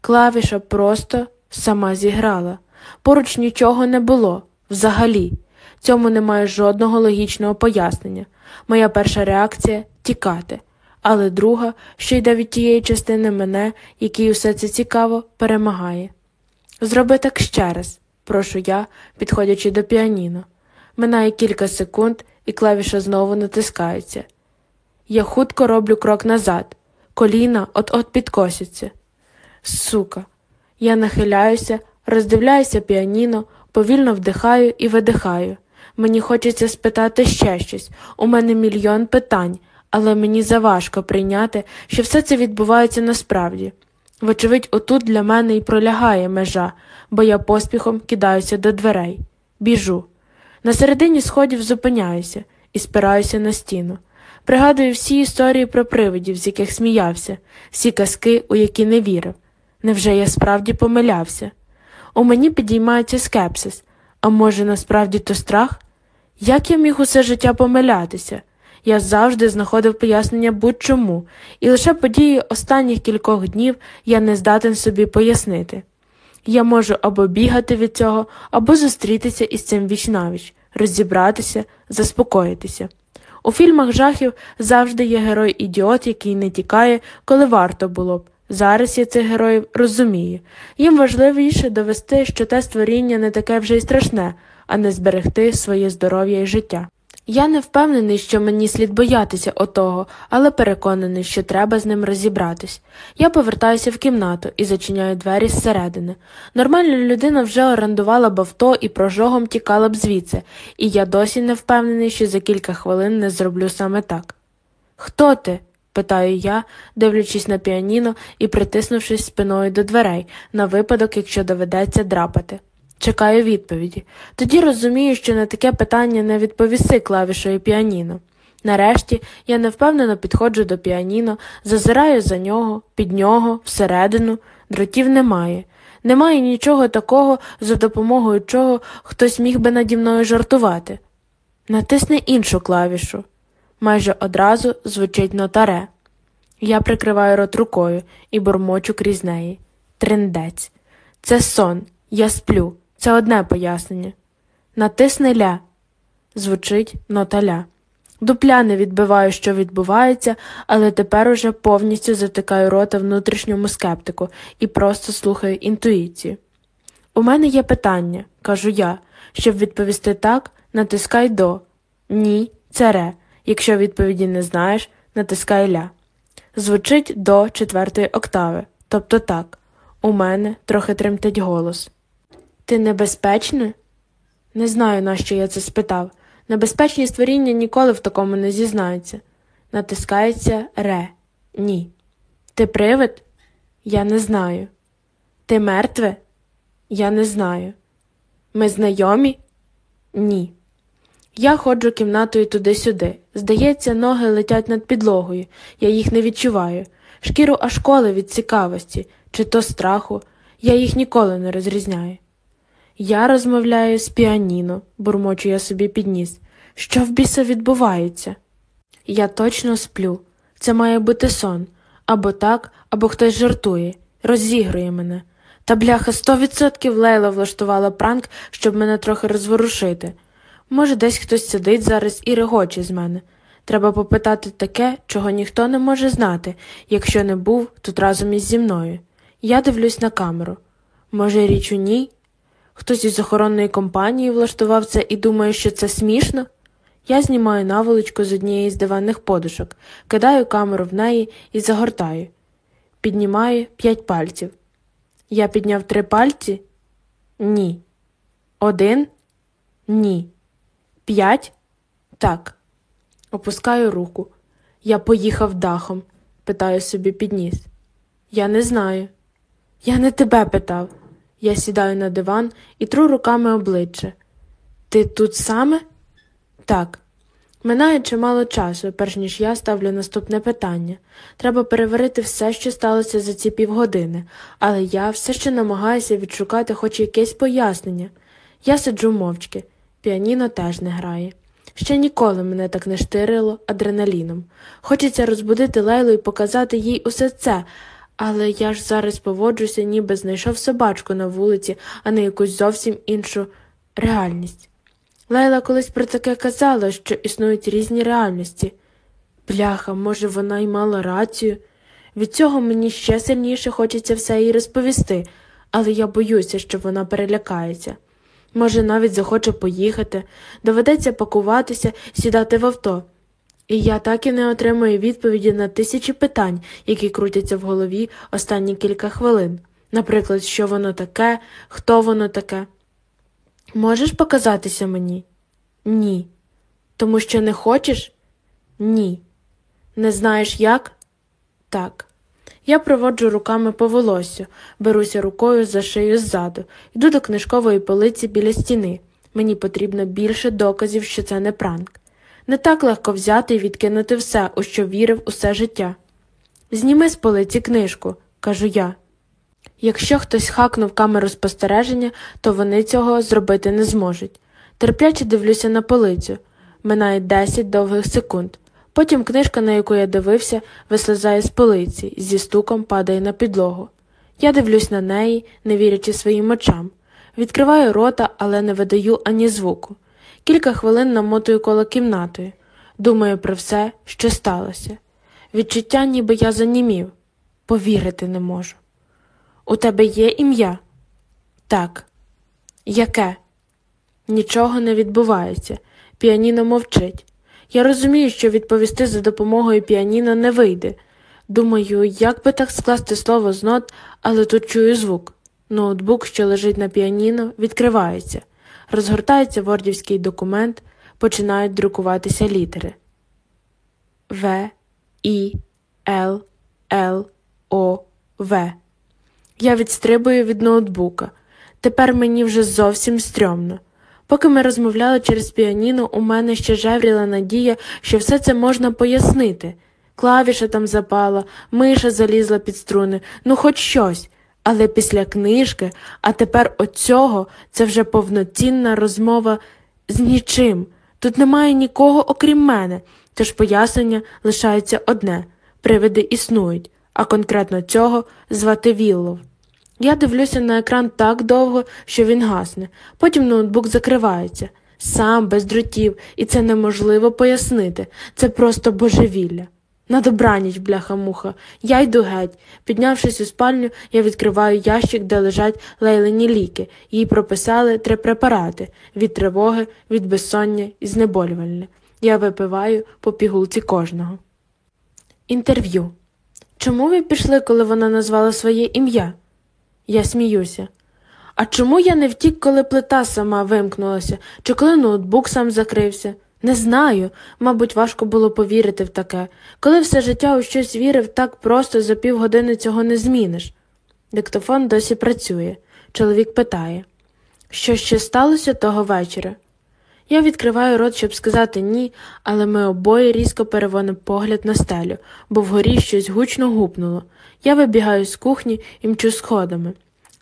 Клавіша просто сама зіграла. Поруч нічого не було взагалі. Цьому немає жодного логічного пояснення. Моя перша реакція тікати але друга, що йде від тієї частини мене, якій усе це цікаво, перемагає. Зроби так ще раз, прошу я, підходячи до піаніно. Минає кілька секунд, і клавіша знову натискається. Я хутко роблю крок назад, коліна от-от підкосяться. Сука, я нахиляюся, роздивляюся піаніно, повільно вдихаю і видихаю. Мені хочеться спитати ще щось. У мене мільйон питань, але мені заважко прийняти, що все це відбувається насправді. Вочевидь, отут для мене і пролягає межа, бо я поспіхом кидаюся до дверей, біжу. На середині сходів зупиняюся і спираюся на стіну. Пригадую всі історії про привидів, з яких сміявся, всі казки, у які не вірив. Невже я справді помилявся? У мені підіймається скепсис, а може, насправді то страх? Як я міг усе життя помилятися? Я завжди знаходив пояснення будь-чому, і лише події останніх кількох днів я не здатен собі пояснити. Я можу або бігати від цього, або зустрітися із цим вічнавіч, розібратися, заспокоїтися. У фільмах жахів завжди є герой ідіот, який не тікає, коли варто було б. Зараз я цих героїв розумію. Їм важливіше довести, що те створіння не таке вже й страшне, а не зберегти своє здоров'я і життя. Я не впевнений, що мені слід боятися отого, але переконаний, що треба з ним розібратись. Я повертаюся в кімнату і зачиняю двері зсередини. Нормальна людина вже орендувала б авто і прожогом тікала б звідси, і я досі не впевнений, що за кілька хвилин не зроблю саме так. Хто ти? питаю я, дивлячись на піаніно і притиснувшись спиною до дверей, на випадок, якщо доведеться драпати. Чекаю відповіді. Тоді розумію, що на таке питання не відповіси клавішою піаніно. Нарешті я невпевнено підходжу до піаніно, зазираю за нього, під нього, всередину, дротів немає. Немає нічого такого, за допомогою чого хтось міг би наді мною жартувати. Натисни іншу клавішу. Майже одразу звучить нотаре. Я прикриваю рот рукою і бурмочу крізь неї. Триндець. Це сон, я сплю. Це одне пояснення. Натисни ля. Звучить нота ля. Дупля не відбиваю, що відбувається, але тепер уже повністю затикаю рота внутрішньому скептику і просто слухаю інтуїцію. У мене є питання, кажу я. Щоб відповісти так, натискай до. Ні, це ре. Якщо відповіді не знаєш, натискай ля. Звучить до четвертої октави, тобто так. У мене трохи тремтить голос. Ти небезпечне? Не знаю, нащо я це спитав. Небезпечні створіння ніколи в такому не зізнаються. Натискається ре. Ні. Ти привид? Я не знаю. Ти мертве? Я не знаю. Ми знайомі? Ні. Я ходжу кімнатою туди-сюди. Здається, ноги летять над підлогою, я їх не відчуваю. Шкіру аж коле від цікавості, чи то страху, я їх ніколи не розрізняю. Я розмовляю з піаніно, бурмочу я собі підніс. Що в біса відбувається? Я точно сплю. Це має бути сон. Або так, або хтось жартує, розігрує мене. Та бляха сто відсотків Лейла влаштувала пранк, щоб мене трохи розворушити. Може, десь хтось сидить зараз і регоче з мене. Треба попитати таке, чого ніхто не може знати, якщо не був тут разом із зі мною. Я дивлюсь на камеру. Може, річ у ній? Хтось із охоронної компанії влаштував це і думає, що це смішно. Я знімаю наволочку з однієї з диванних подушок, кидаю камеру в неї і загортаю. Піднімаю п'ять пальців. Я підняв три пальці? Ні. Один? Ні. П'ять? Так. Опускаю руку. Я поїхав дахом, питаю собі підніс. Я не знаю. Я не тебе питав. Я сідаю на диван і тру руками обличчя. Ти тут саме? Так. Минає чимало часу, перш ніж я ставлю наступне питання. Треба переварити все, що сталося за ці півгодини, але я все ще намагаюся відшукати хоч якесь пояснення. Я сиджу мовчки, піаніно теж не грає. Ще ніколи мене так не штирило адреналіном. Хочеться розбудити Лейлу і показати їй усе це, але я ж зараз поводжуся, ніби знайшов собачку на вулиці, а не якусь зовсім іншу реальність. Лейла колись про таке казала, що існують різні реальності. Бляха, може, вона й мала рацію. Від цього мені ще сильніше хочеться все їй розповісти, але я боюся, що вона перелякається. Може, навіть захоче поїхати, доведеться пакуватися, сідати в авто. І я так і не отримую відповіді на тисячі питань, які крутяться в голові останні кілька хвилин. Наприклад, що воно таке, хто воно таке. Можеш показатися мені? Ні. Тому що не хочеш? Ні. Не знаєш як? Так. Я проводжу руками по волосю, беруся рукою за шию ззаду, йду до книжкової полиці біля стіни. Мені потрібно більше доказів, що це не пранк. Не так легко взяти і відкинути все, у що вірив усе життя. Зніми з полиці книжку, кажу я. Якщо хтось хакнув камеру спостереження, то вони цього зробити не зможуть. Терпляче дивлюся на полицю. Минає 10 довгих секунд. Потім книжка, на яку я дивився, вислизає з полиці, зі стуком падає на підлогу. Я дивлюсь на неї, не вірячи своїм очам. Відкриваю рота, але не видаю ані звуку. Кілька хвилин намотую коло кімнатою. Думаю про все, що сталося. Відчуття, ніби я занімів. Повірити не можу. У тебе є ім'я? Так. Яке? Нічого не відбувається. Піаніно мовчить. Я розумію, що відповісти за допомогою піаніно не вийде. Думаю, як би так скласти слово з нот, але тут чую звук. Ноутбук, що лежить на піаніно, відкривається. Розгортається вордівський документ, починають друкуватися літери. В, І, Л, Л, О, В. Я відстрибую від ноутбука. Тепер мені вже зовсім стрьомно. Поки ми розмовляли через піаніно, у мене ще жевріла надія, що все це можна пояснити. Клавіша там запала, миша залізла під струни, ну хоч щось. Але після книжки, а тепер оцього, це вже повноцінна розмова з нічим. Тут немає нікого, окрім мене, тож пояснення лишається одне привиди існують, а конкретно цього звати Віллов. Я дивлюся на екран так довго, що він гасне. Потім ноутбук закривається. Сам без дротів, і це неможливо пояснити. Це просто божевілля. На добраніч, бляха-муха, я йду геть. Піднявшись у спальню, я відкриваю ящик, де лежать лейлені ліки. Їй прописали три препарати від тривоги, від безсоння і знеболювальне. Я випиваю по пігулці кожного. Інтерв'ю. Чому ви пішли, коли вона назвала своє ім'я? Я сміюся. А чому я не втік, коли плита сама вимкнулася, чи коли ноутбук сам закрився? Не знаю, мабуть, важко було повірити в таке. Коли все життя у щось вірив, так просто за півгодини цього не зміниш. Диктофон досі працює. Чоловік питає, що ще сталося того вечора? Я відкриваю рот, щоб сказати ні, але ми обоє різко переводимо погляд на стелю, бо вгорі щось гучно гупнуло. Я вибігаю з кухні і мчу сходами.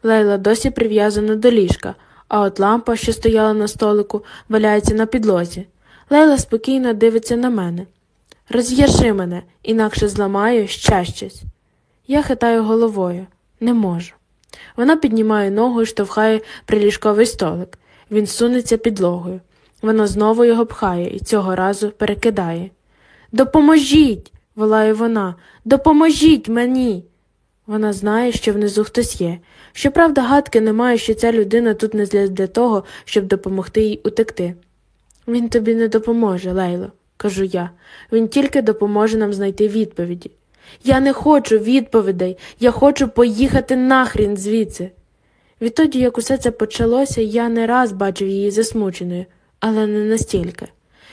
Лейла досі прив'язана до ліжка, а от лампа, що стояла на столику, валяється на підлозі. Лейла спокійно дивиться на мене. Розв'яжи мене, інакше зламаю ще щось. Я хитаю головою. Не можу. Вона піднімає ногу і штовхає приліжковий столик. Він сунеться підлогою. Вона знову його пхає і цього разу перекидає. Допоможіть. волає вона. Допоможіть мені. Вона знає, що внизу хтось є. Щоправда, гадки немає, що ця людина тут не для того, щоб допомогти їй утекти. Він тобі не допоможе, Лейло, кажу я. Він тільки допоможе нам знайти відповіді. Я не хочу відповідей, я хочу поїхати нахрін звідси. Відтоді, як усе це почалося, я не раз бачив її засмученою, але не настільки.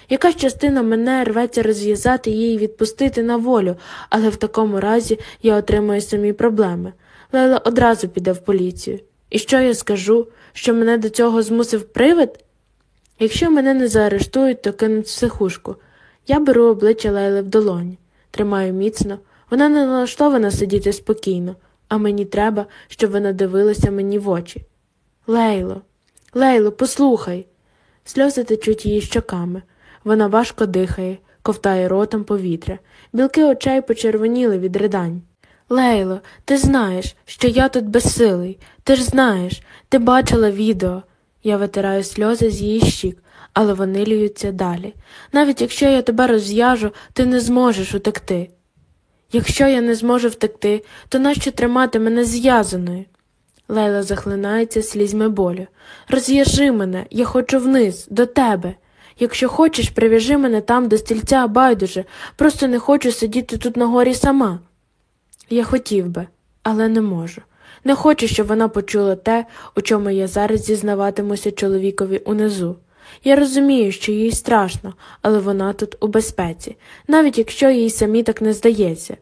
Якась частина мене рветься розв'язати її і відпустити на волю, але в такому разі я отримаю самі проблеми. Лейла одразу піде в поліцію. І що я скажу, що мене до цього змусив привид? Якщо мене не заарештують, то кинуть в психушку. Я беру обличчя Лейли в долоні, тримаю міцно, вона не налаштована сидіти спокійно, а мені треба, щоб вона дивилася мені в очі. Лейло, Лейло, послухай. Сльози течуть її щоками. Вона важко дихає, ковтає ротом повітря. Білки очей почервоніли від ридань. Лейло, ти знаєш, що я тут безсилий. Ти ж знаєш, ти бачила відео. Я витираю сльози з її щік, але вони ліються далі. Навіть якщо я тебе розв'яжу, ти не зможеш утекти. Якщо я не зможу втекти, то нащо тримати мене зв'язаною? Лейла захлинається слізьми болю. Розв'яжи мене, я хочу вниз, до тебе. Якщо хочеш, прив'яжи мене там до стільця байдуже, просто не хочу сидіти тут на горі сама. Я хотів би, але не можу. Не хочу, щоб вона почула те, у чому я зараз зізнаватимуся чоловікові унизу. Я розумію, що їй страшно, але вона тут у безпеці, навіть якщо їй самі так не здається.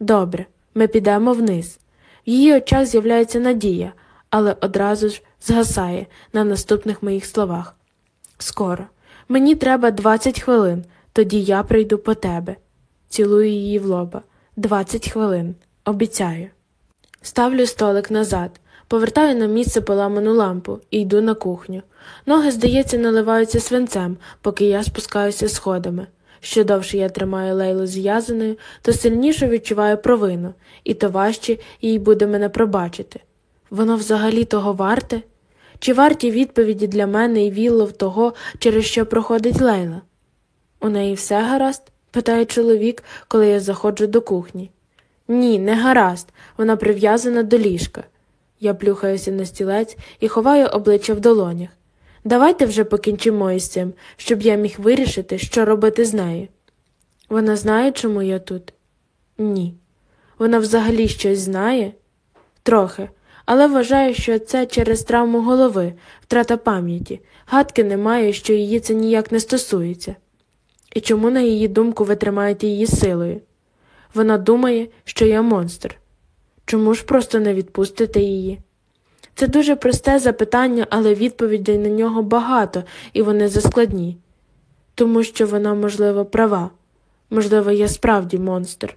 Добре, ми підемо вниз. В її очах з'являється надія, але одразу ж згасає на наступних моїх словах. Скоро. Мені треба двадцять хвилин, тоді я прийду по тебе. Цілую її в лоба. Двадцять хвилин. Обіцяю. Ставлю столик назад, повертаю на місце поламану лампу і йду на кухню. Ноги, здається, наливаються свинцем, поки я спускаюся сходами. Що довше я тримаю лейлу зв'язаною, то сильніше відчуваю провину, і то важче їй буде мене пробачити. Воно взагалі того варте? Чи варті відповіді для мене і Віллов того, через що проходить лейла? У неї все гаразд? питає чоловік, коли я заходжу до кухні. Ні, не гаразд, вона прив'язана до ліжка. Я плюхаюся на стілець і ховаю обличчя в долонях. Давайте вже покінчимо із цим, щоб я міг вирішити, що робити з нею. Вона знає, чому я тут? Ні. Вона взагалі щось знає? Трохи, але вважаю, що це через травму голови, втрата пам'яті, гадки немає, що її це ніяк не стосується. І чому, на її думку, ви тримаєте її силою? Вона думає, що я монстр. Чому ж просто не відпустите її? Це дуже просте запитання, але відповідей на нього багато, і вони заскладні. Тому що вона, можливо, права, можливо, я справді монстр.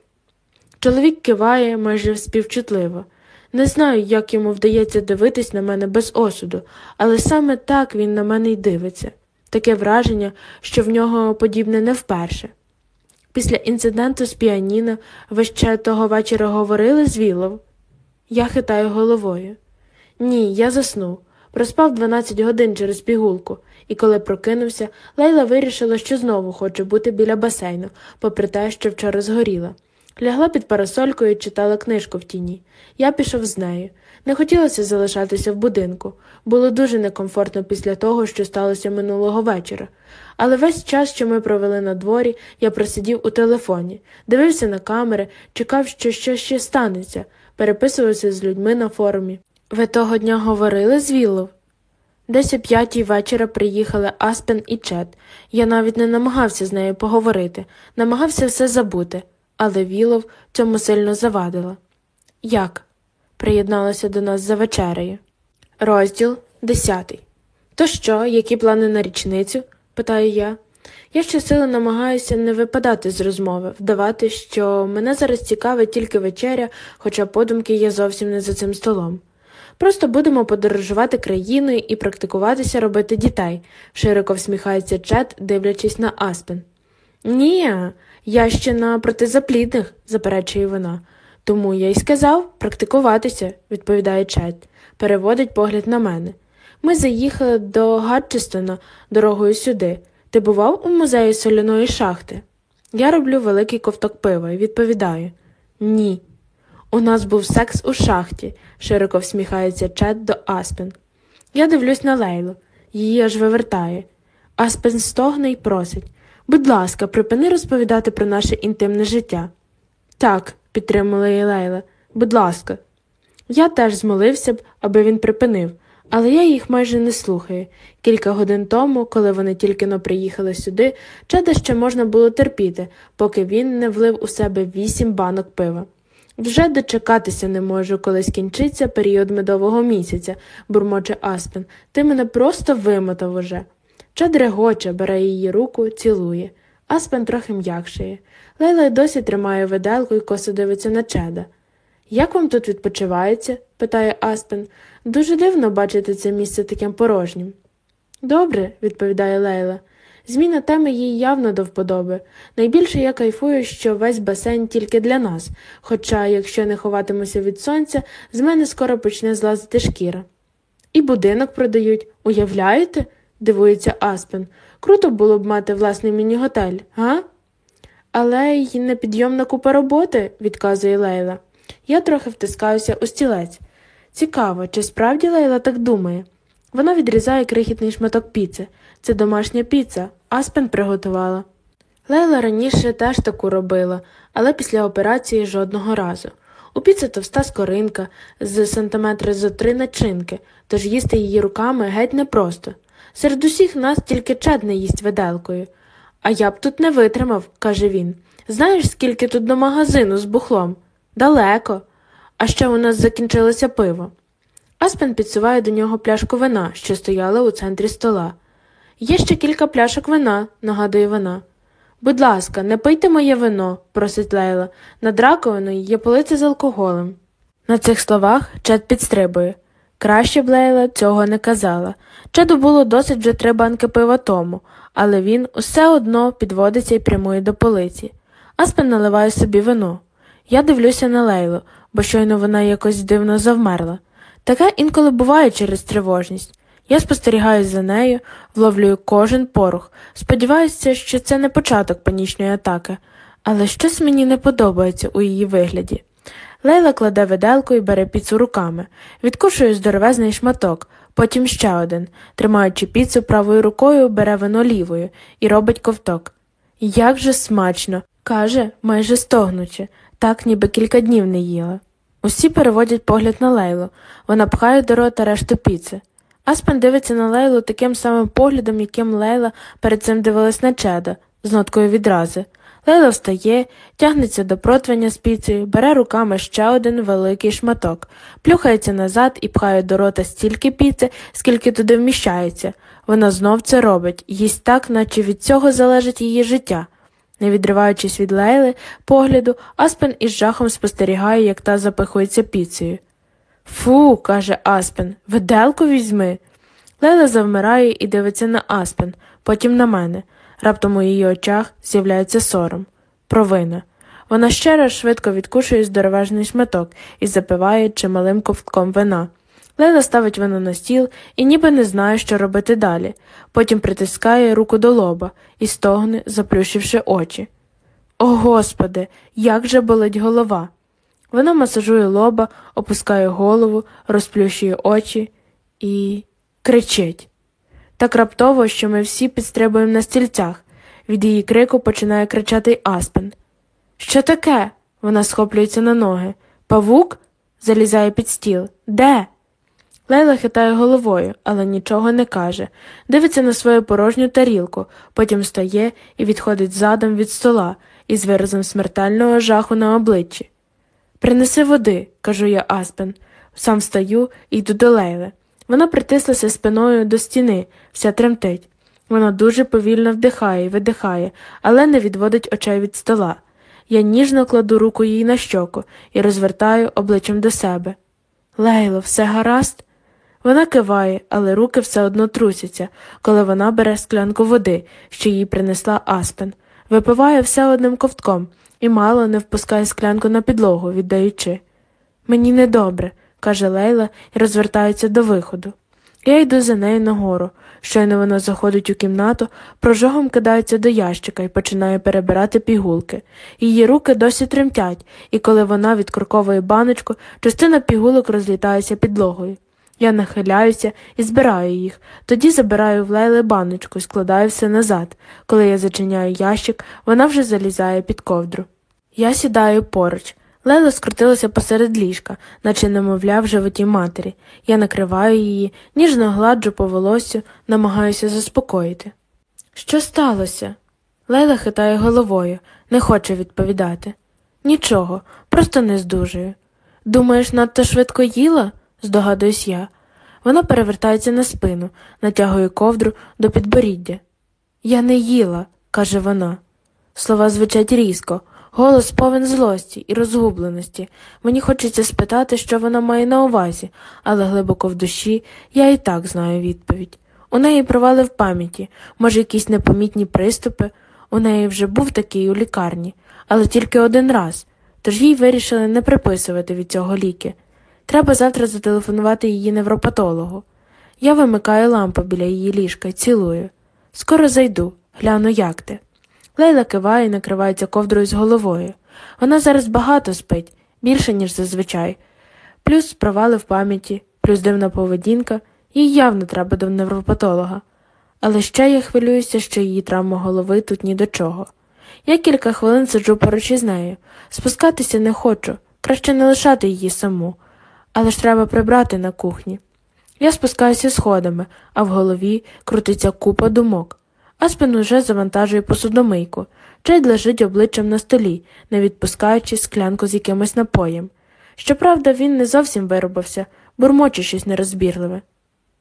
Чоловік киває майже співчутливо. Не знаю, як йому вдається дивитись на мене без осуду, але саме так він на мене й дивиться. Таке враження, що в нього подібне не вперше. Після інциденту з піаніно ви ще того вечора говорили з Вілов? Я хитаю головою. Ні, я заснув. Проспав 12 годин через пігулку, і коли прокинувся, Лейла вирішила, що знову хоче бути біля басейну, попри те, що вчора згоріла. Лягла під парасолькою і читала книжку в тіні. Я пішов з нею. Не хотілося залишатися в будинку. Було дуже некомфортно після того, що сталося минулого вечора. Але весь час, що ми провели на дворі, я просидів у телефоні, дивився на камери, чекав, що щось ще станеться, переписувався з людьми на форумі. Ви того дня говорили з Вілов? Десь о п'ятій вечора приїхали Аспен і Чет. Я навіть не намагався з нею поговорити, намагався все забути, але Вілов цьому сильно завадила. Як? приєдналася до нас за вечерею. Розділ десятий. То що, які плани на річницю? Питаю я. Я щосили намагаюся не випадати з розмови, вдавати, що мене зараз цікавить тільки вечеря, хоча подумки є зовсім не за цим столом. Просто будемо подорожувати країною і практикуватися робити дітей, широко всміхається Чет, дивлячись на Аспен. Ні, я ще на протизаплідних, заперечує вона. Тому я й сказав практикуватися, відповідає Чет, переводить погляд на мене. Ми заїхали до Гадчестона дорогою сюди. Ти бував у музеї соляної шахти? Я роблю великий ковток пива і відповідаю Ні. У нас був секс у шахті, широко всміхається Чет до Аспен. Я дивлюсь на Лейлу, її аж вивертає. Аспен стогне й просить Будь ласка, припини розповідати про наше інтимне життя. Так, підтримала її Лейла, будь ласка. Я теж змолився б, аби він припинив, але я їх майже не слухаю. Кілька годин тому, коли вони тільки но приїхали сюди, Чеда ще можна було терпіти, поки він не влив у себе вісім банок пива. Вже дочекатися не можу, коли скінчиться період медового місяця, бурмоче Аспен. Ти мене просто вимотав уже. Чад регоче, бере її руку, цілує. Аспен трохи м'якшає. Лейла й досі тримає виделку і косо дивиться на чеда. Як вам тут відпочивається? питає Аспен. Дуже дивно бачити це місце таким порожнім. Добре, відповідає Лейла. Зміна теми їй явно до вподоби. Найбільше я кайфую, що весь басейн тільки для нас, хоча, якщо не ховатимуся від сонця, з мене скоро почне злазити шкіра. І будинок продають, уявляєте? дивується Аспен. Круто було б мати власний міні-готель, га? Але й непідйомна купа роботи, відказує Лейла. Я трохи втискаюся у стілець. Цікаво, чи справді Лейла так думає? Вона відрізає крихітний шматок піци. Це домашня піца, Аспен приготувала. Лейла раніше теж таку робила, але після операції жодного разу. У піці товста скоринка з сантиметри зо три начинки, тож їсти її руками геть непросто. Серед усіх нас тільки чад не їсть виделкою. А я б тут не витримав, каже він. Знаєш, скільки тут до магазину з бухлом? Далеко. А ще у нас закінчилося пиво. Аспен підсуває до нього пляшку вина, що стояла у центрі стола. Є ще кілька пляшок вина, нагадує вона. Будь ласка, не пийте моє вино, просить Лейла. Над раковиною є полиця з алкоголем. На цих словах Чет підстрибує. Краще б Лейла цього не казала. Чаду було досить вже три банки пива тому, але він усе одно підводиться і прямує до полиці. Аспен наливає собі вино. Я дивлюся на Лейлу, бо щойно вона якось дивно завмерла. Таке інколи буває через тривожність. Я спостерігаю за нею, вловлюю кожен порух, сподіваюся, що це не початок панічної атаки, але щось мені не подобається у її вигляді. Лейла кладе виделку і бере піцу руками, відкушує здоровезний шматок, Потім ще один, тримаючи піцу правою рукою, бере вино лівою і робить ковток. Як же смачно, каже, майже стогнучи, так ніби кілька днів не їла. Усі переводять погляд на Лейлу, вона пхає до рота решту піци. Аспен дивиться на Лейлу таким самим поглядом, яким Лейла перед цим дивилась на Чеда, з ноткою відрази. Лейла встає, тягнеться до противня з піцею, бере руками ще один великий шматок, плюхається назад і пхає до рота стільки піци, скільки туди вміщається. Вона знов це робить, їсть так, наче від цього залежить її життя. Не відриваючись від Лейли погляду, Аспен із жахом спостерігає, як та запихується піцею. Фу, каже Аспен, виделку візьми. Лейла завмирає і дивиться на Аспен, потім на мене. Раптом у її очах з'являється сором, провина. Вона ще раз швидко відкушує здоровежний шматок і запиває чималим ковтком вина. Лейла ставить вино на стіл і ніби не знає, що робити далі, потім притискає руку до лоба і стогне, заплющивши очі. О Господи, як же болить голова. Вона масажує лоба, опускає голову, розплющує очі і кричить. Так раптово, що ми всі підстрибуємо на стільцях. Від її крику починає кричати Аспен. Що таке? Вона схоплюється на ноги. Павук? залізає під стіл. Де? Лейла хитає головою, але нічого не каже, дивиться на свою порожню тарілку, потім стає і відходить задом від стола із виразом смертельного жаху на обличчі. Принеси води, кажу я Аспен. Сам встаю і йду до Лейли. Вона притислася спиною до стіни, вся тремтить. Вона дуже повільно вдихає і видихає, але не відводить очей від стола. Я ніжно кладу руку їй на щоку і розвертаю обличчям до себе. Лейло, все гаразд? Вона киває, але руки все одно трусяться, коли вона бере склянку води, що їй принесла Аспен, випиває все одним ковтком і мало не впускає склянку на підлогу, віддаючи. Мені недобре, каже Лейла і розвертається до виходу. Я йду за нею нагору. Щойно вона заходить у кімнату, прожогом кидається до ящика і починає перебирати пігулки. Її руки досі тремтять, і коли вона відкорковує баночку, частина пігулок розлітається підлогою. Я нахиляюся і збираю їх, тоді забираю в Лейли баночку і складаю все назад. Коли я зачиняю ящик, вона вже залізає під ковдру. Я сідаю поруч. Лейла скрутилася посеред ліжка, наче немовля в животі матері. Я накриваю її, ніжно гладжу по волосю, намагаюся заспокоїти. Що сталося? Лейла хитає головою, не хоче відповідати. Нічого, просто не здужую. Думаєш, надто швидко їла? Здогадуюсь я. Вона перевертається на спину, натягує ковдру до підборіддя. Я не їла, каже вона. Слова звучать різко, голос повен злості і розгубленості. Мені хочеться спитати, що вона має на увазі, але глибоко в душі я і так знаю відповідь. У неї провали в пам'яті, може, якісь непомітні приступи. У неї вже був такий у лікарні, але тільки один раз, тож їй вирішили не приписувати від цього ліки. Треба завтра зателефонувати її невропатологу. Я вимикаю лампу біля її ліжка цілую. Скоро зайду, гляну, як ти. Лейла киває і накривається ковдрою з головою. Вона зараз багато спить, більше, ніж зазвичай. Плюс провали в пам'яті, плюс дивна поведінка, їй явно треба до невропатолога. Але ще я хвилююся, що її травма голови тут ні до чого. Я кілька хвилин сиджу поруч із нею, спускатися не хочу, краще не лишати її саму але ж треба прибрати на кухні. Я спускаюся сходами, а в голові крутиться купа думок. Аспен уже завантажує посудомийку. Чейд лежить обличчям на столі, не відпускаючи склянку з якимось напоєм. Щоправда, він не зовсім виробився, бурмоче щось нерозбірливе.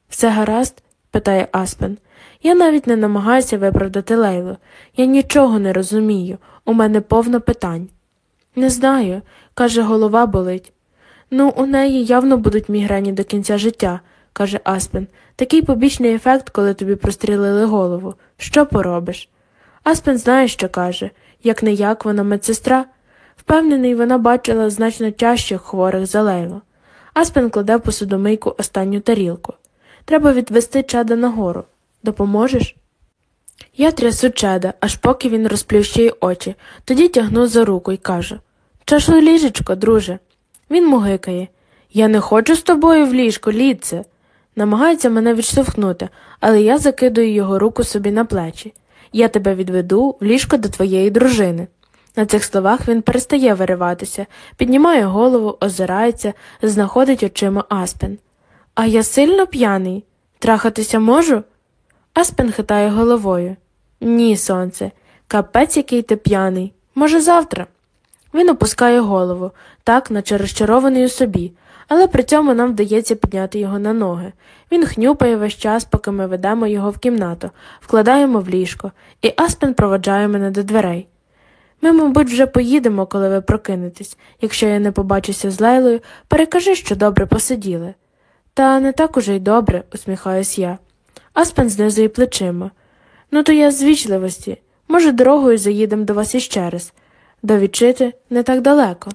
Все гаразд? питає Аспен. Я навіть не намагаюся виправдати Лейлу. Я нічого не розумію. У мене повно питань. Не знаю, каже, голова болить. Ну, у неї явно будуть мігрені до кінця життя, каже Аспен. Такий побічний ефект, коли тобі прострілили голову. Що поробиш? Аспен знає, що каже, як не як вона медсестра. Впевнений, вона бачила значно тяжчих хворих за Лейлу. Аспен кладе посудомийку останню тарілку. Треба відвести чада нагору. Допоможеш? Я трясу чада, аж поки він розплющує очі, тоді тягну за руку і кажу Чашу ліжечко, друже. Він мугикає. Я не хочу з тобою в ліжко, ліце. намагається мене відштовхнути, але я закидую його руку собі на плечі. Я тебе відведу в ліжко до твоєї дружини. На цих словах він перестає вириватися, піднімає голову, озирається, знаходить очима Аспен. А я сильно п'яний. Трахатися можу? Аспен хитає головою. Ні, сонце, капець, який ти п'яний. Може, завтра. Він опускає голову, так, наче розчарований у собі, але при цьому нам вдається підняти його на ноги. Він хнюпає весь час, поки ми ведемо його в кімнату, вкладаємо в ліжко, і Аспен проводжає мене до дверей. Ми, мабуть, вже поїдемо, коли ви прокинетесь. Якщо я не побачуся з Лейлою, перекажи, що добре посиділи. Та не так уже й добре, усміхаюсь я. Аспен знизує плечима. Ну, то я з вічливості. Може, дорогою заїдемо до вас іще раз. Довідчити не так далеко.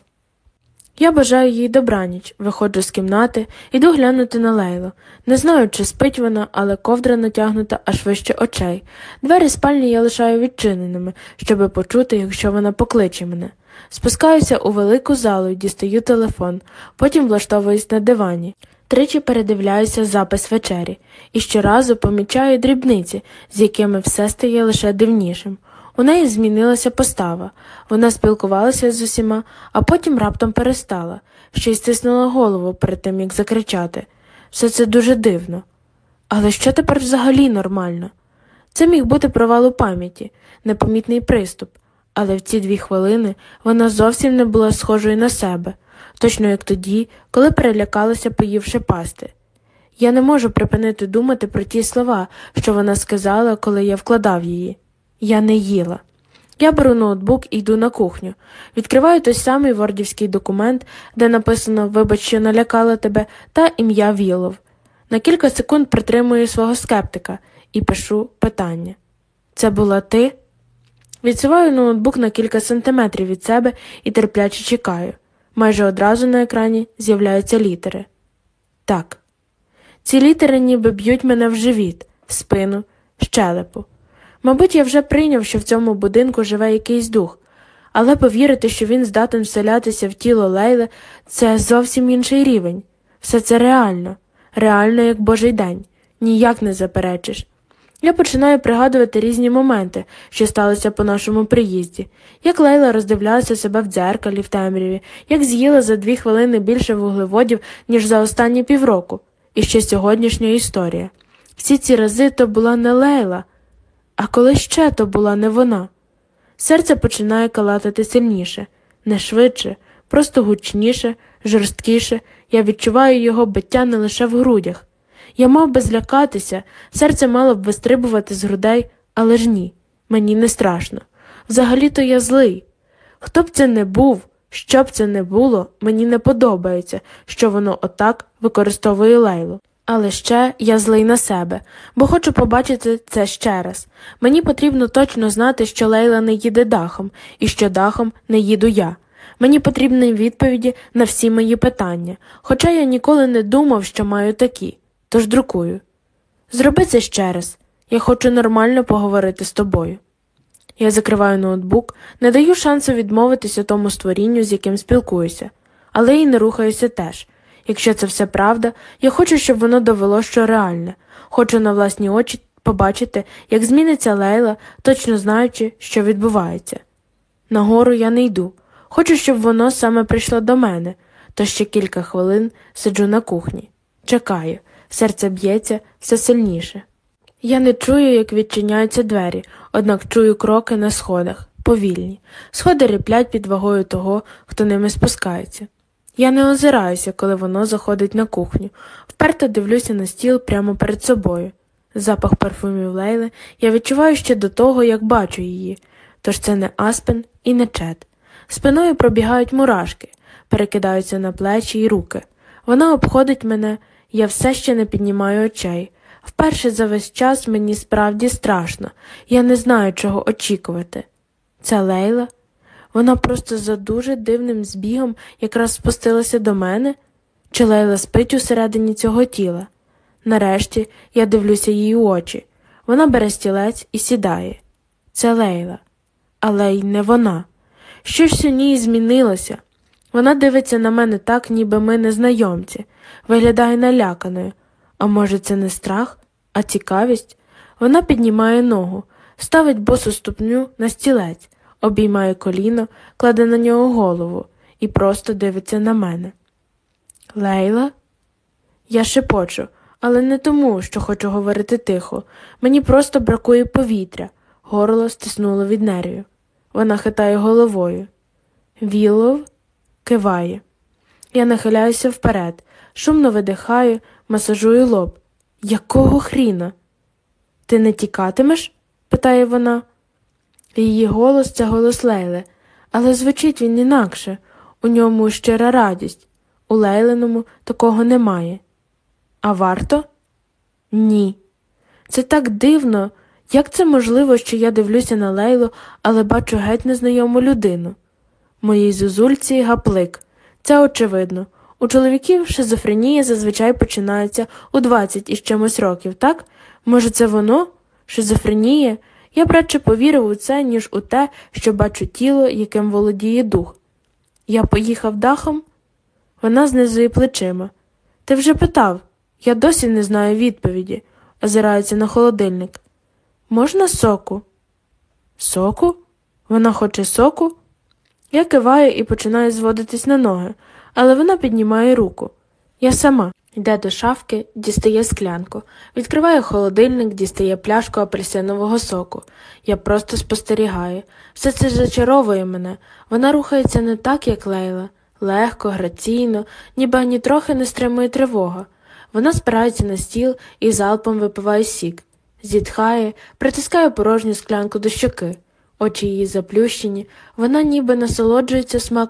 Я бажаю їй добраніч, виходжу з кімнати, іду глянути на Лейлу. Не знаю, чи спить вона, але ковдра натягнута аж вище очей. Двері спальні я лишаю відчиненими, щоби почути, якщо вона покличе мене. Спускаюся у велику залу і дістаю телефон, потім влаштовуюсь на дивані. Тричі передивляюся запис вечері і щоразу помічаю дрібниці, з якими все стає лише дивнішим. У неї змінилася постава, вона спілкувалася з усіма, а потім раптом перестала, ще й стиснула голову перед тим, як закричати. Все це дуже дивно. Але що тепер взагалі нормально? Це міг бути провал у пам'яті, непомітний приступ, але в ці дві хвилини вона зовсім не була схожою на себе, точно як тоді, коли перелякалася, поївши пасти. Я не можу припинити думати про ті слова, що вона сказала, коли я вкладав її. Я не їла. Я беру ноутбук і йду на кухню. Відкриваю той самий вордівський документ, де написано Вибач, що налякала тебе, та ім'я Вілов. На кілька секунд притримую свого скептика і пишу питання. Це була ти? Відсуваю ноутбук на кілька сантиметрів від себе і терпляче чекаю. Майже одразу на екрані з'являються літери. Так. Ці літери ніби б'ють мене в живіт, спину, щелепу. Мабуть, я вже прийняв, що в цьому будинку живе якийсь дух, але повірити, що він здатен вселятися в тіло Лейли, це зовсім інший рівень. Все це реально, реально, як божий день, ніяк не заперечиш. Я починаю пригадувати різні моменти, що сталися по нашому приїзді, як Лейла роздивлялася себе в дзеркалі в темряві, як з'їла за дві хвилини більше вуглеводів, ніж за останні півроку, і ще сьогоднішня історія. Всі ці рази то була не Лейла. А коли ще то була не вона. Серце починає калатати сильніше, не швидше, просто гучніше, жорсткіше, я відчуваю його биття не лише в грудях. Я мав би злякатися, серце мало б вистрибувати з грудей, але ж ні, мені не страшно. Взагалі-то я злий. Хто б це не був, що б це не було, мені не подобається, що воно отак використовує лейлу. Але ще я злий на себе, бо хочу побачити це ще раз. Мені потрібно точно знати, що Лейла не їде дахом і що дахом не їду я. Мені потрібні відповіді на всі мої питання, хоча я ніколи не думав, що маю такі, тож друкую. Зроби це ще раз. Я хочу нормально поговорити з тобою. Я закриваю ноутбук, не даю шансу відмовитися тому створінню, з яким спілкуюся, але й не рухаюся теж. Якщо це все правда, я хочу, щоб воно довело, що реальне. Хочу на власні очі побачити, як зміниться Лейла, точно знаючи, що відбувається. Нагору я не йду. Хочу, щоб воно саме прийшло до мене, то ще кілька хвилин сиджу на кухні. Чекаю, серце б'ється все сильніше. Я не чую, як відчиняються двері, однак чую кроки на сходах, повільні. Сходи ріплять під вагою того, хто ними спускається. Я не озираюся, коли воно заходить на кухню, вперто дивлюся на стіл прямо перед собою. Запах парфумів Лейли я відчуваю ще до того, як бачу її, тож це не аспен і не чет. Спиною пробігають мурашки, перекидаються на плечі й руки. Вона обходить мене, я все ще не піднімаю очей. Вперше за весь час мені справді страшно, я не знаю, чого очікувати. Це Лейла? Вона просто за дуже дивним збігом якраз спустилася до мене, чи Лейла спить усередині цього тіла. Нарешті я дивлюся їй у очі. Вона бере стілець і сідає. Це Лейла, але й не вона. Щось у ній змінилося. Вона дивиться на мене так, ніби ми незнайомці, виглядає наляканою, А може, це не страх, а цікавість? Вона піднімає ногу, ставить босу ступню на стілець, обіймає коліно, кладе на нього голову і просто дивиться на мене. Лейла? Я шепочу, але не тому, що хочу говорити тихо. Мені просто бракує повітря. Горло стиснуло від нервів. Вона хитає головою. Вілов киває. Я нахиляюся вперед, шумно видихаю, масажую лоб. Якого хріна? Ти не тікатимеш? питає вона. Її голос це голос Лейли, але звучить він інакше. У ньому щира радість. У Лейленому такого немає. А варто? Ні. Це так дивно. Як це можливо, що я дивлюся на Лейлу, але бачу геть незнайому людину? Моїй зозульці гаплик. Це очевидно. У чоловіків шизофренія зазвичай починається у 20 із чимось років, так? Може, це воно? Шизофренія? Я б радше повірив у це, ніж у те, що бачу тіло, яким володіє дух. Я поїхав дахом? Вона знизує плечима. Ти вже питав? Я досі не знаю відповіді, озирається на холодильник. Можна соку? Соку? Вона хоче соку? Я киваю і починаю зводитись на ноги, але вона піднімає руку. Я сама. Йде до шафки, дістає склянку, відкриває холодильник, дістає пляшку апельсинового соку. Я просто спостерігаю. Все це зачаровує мене. Вона рухається не так, як Лейла, легко, граційно, ніби ані трохи не стримує тривога. Вона спирається на стіл і залпом випиває сік, зітхає, притискає порожню склянку до щоки. Очі її заплющені, вона ніби насолоджується смаком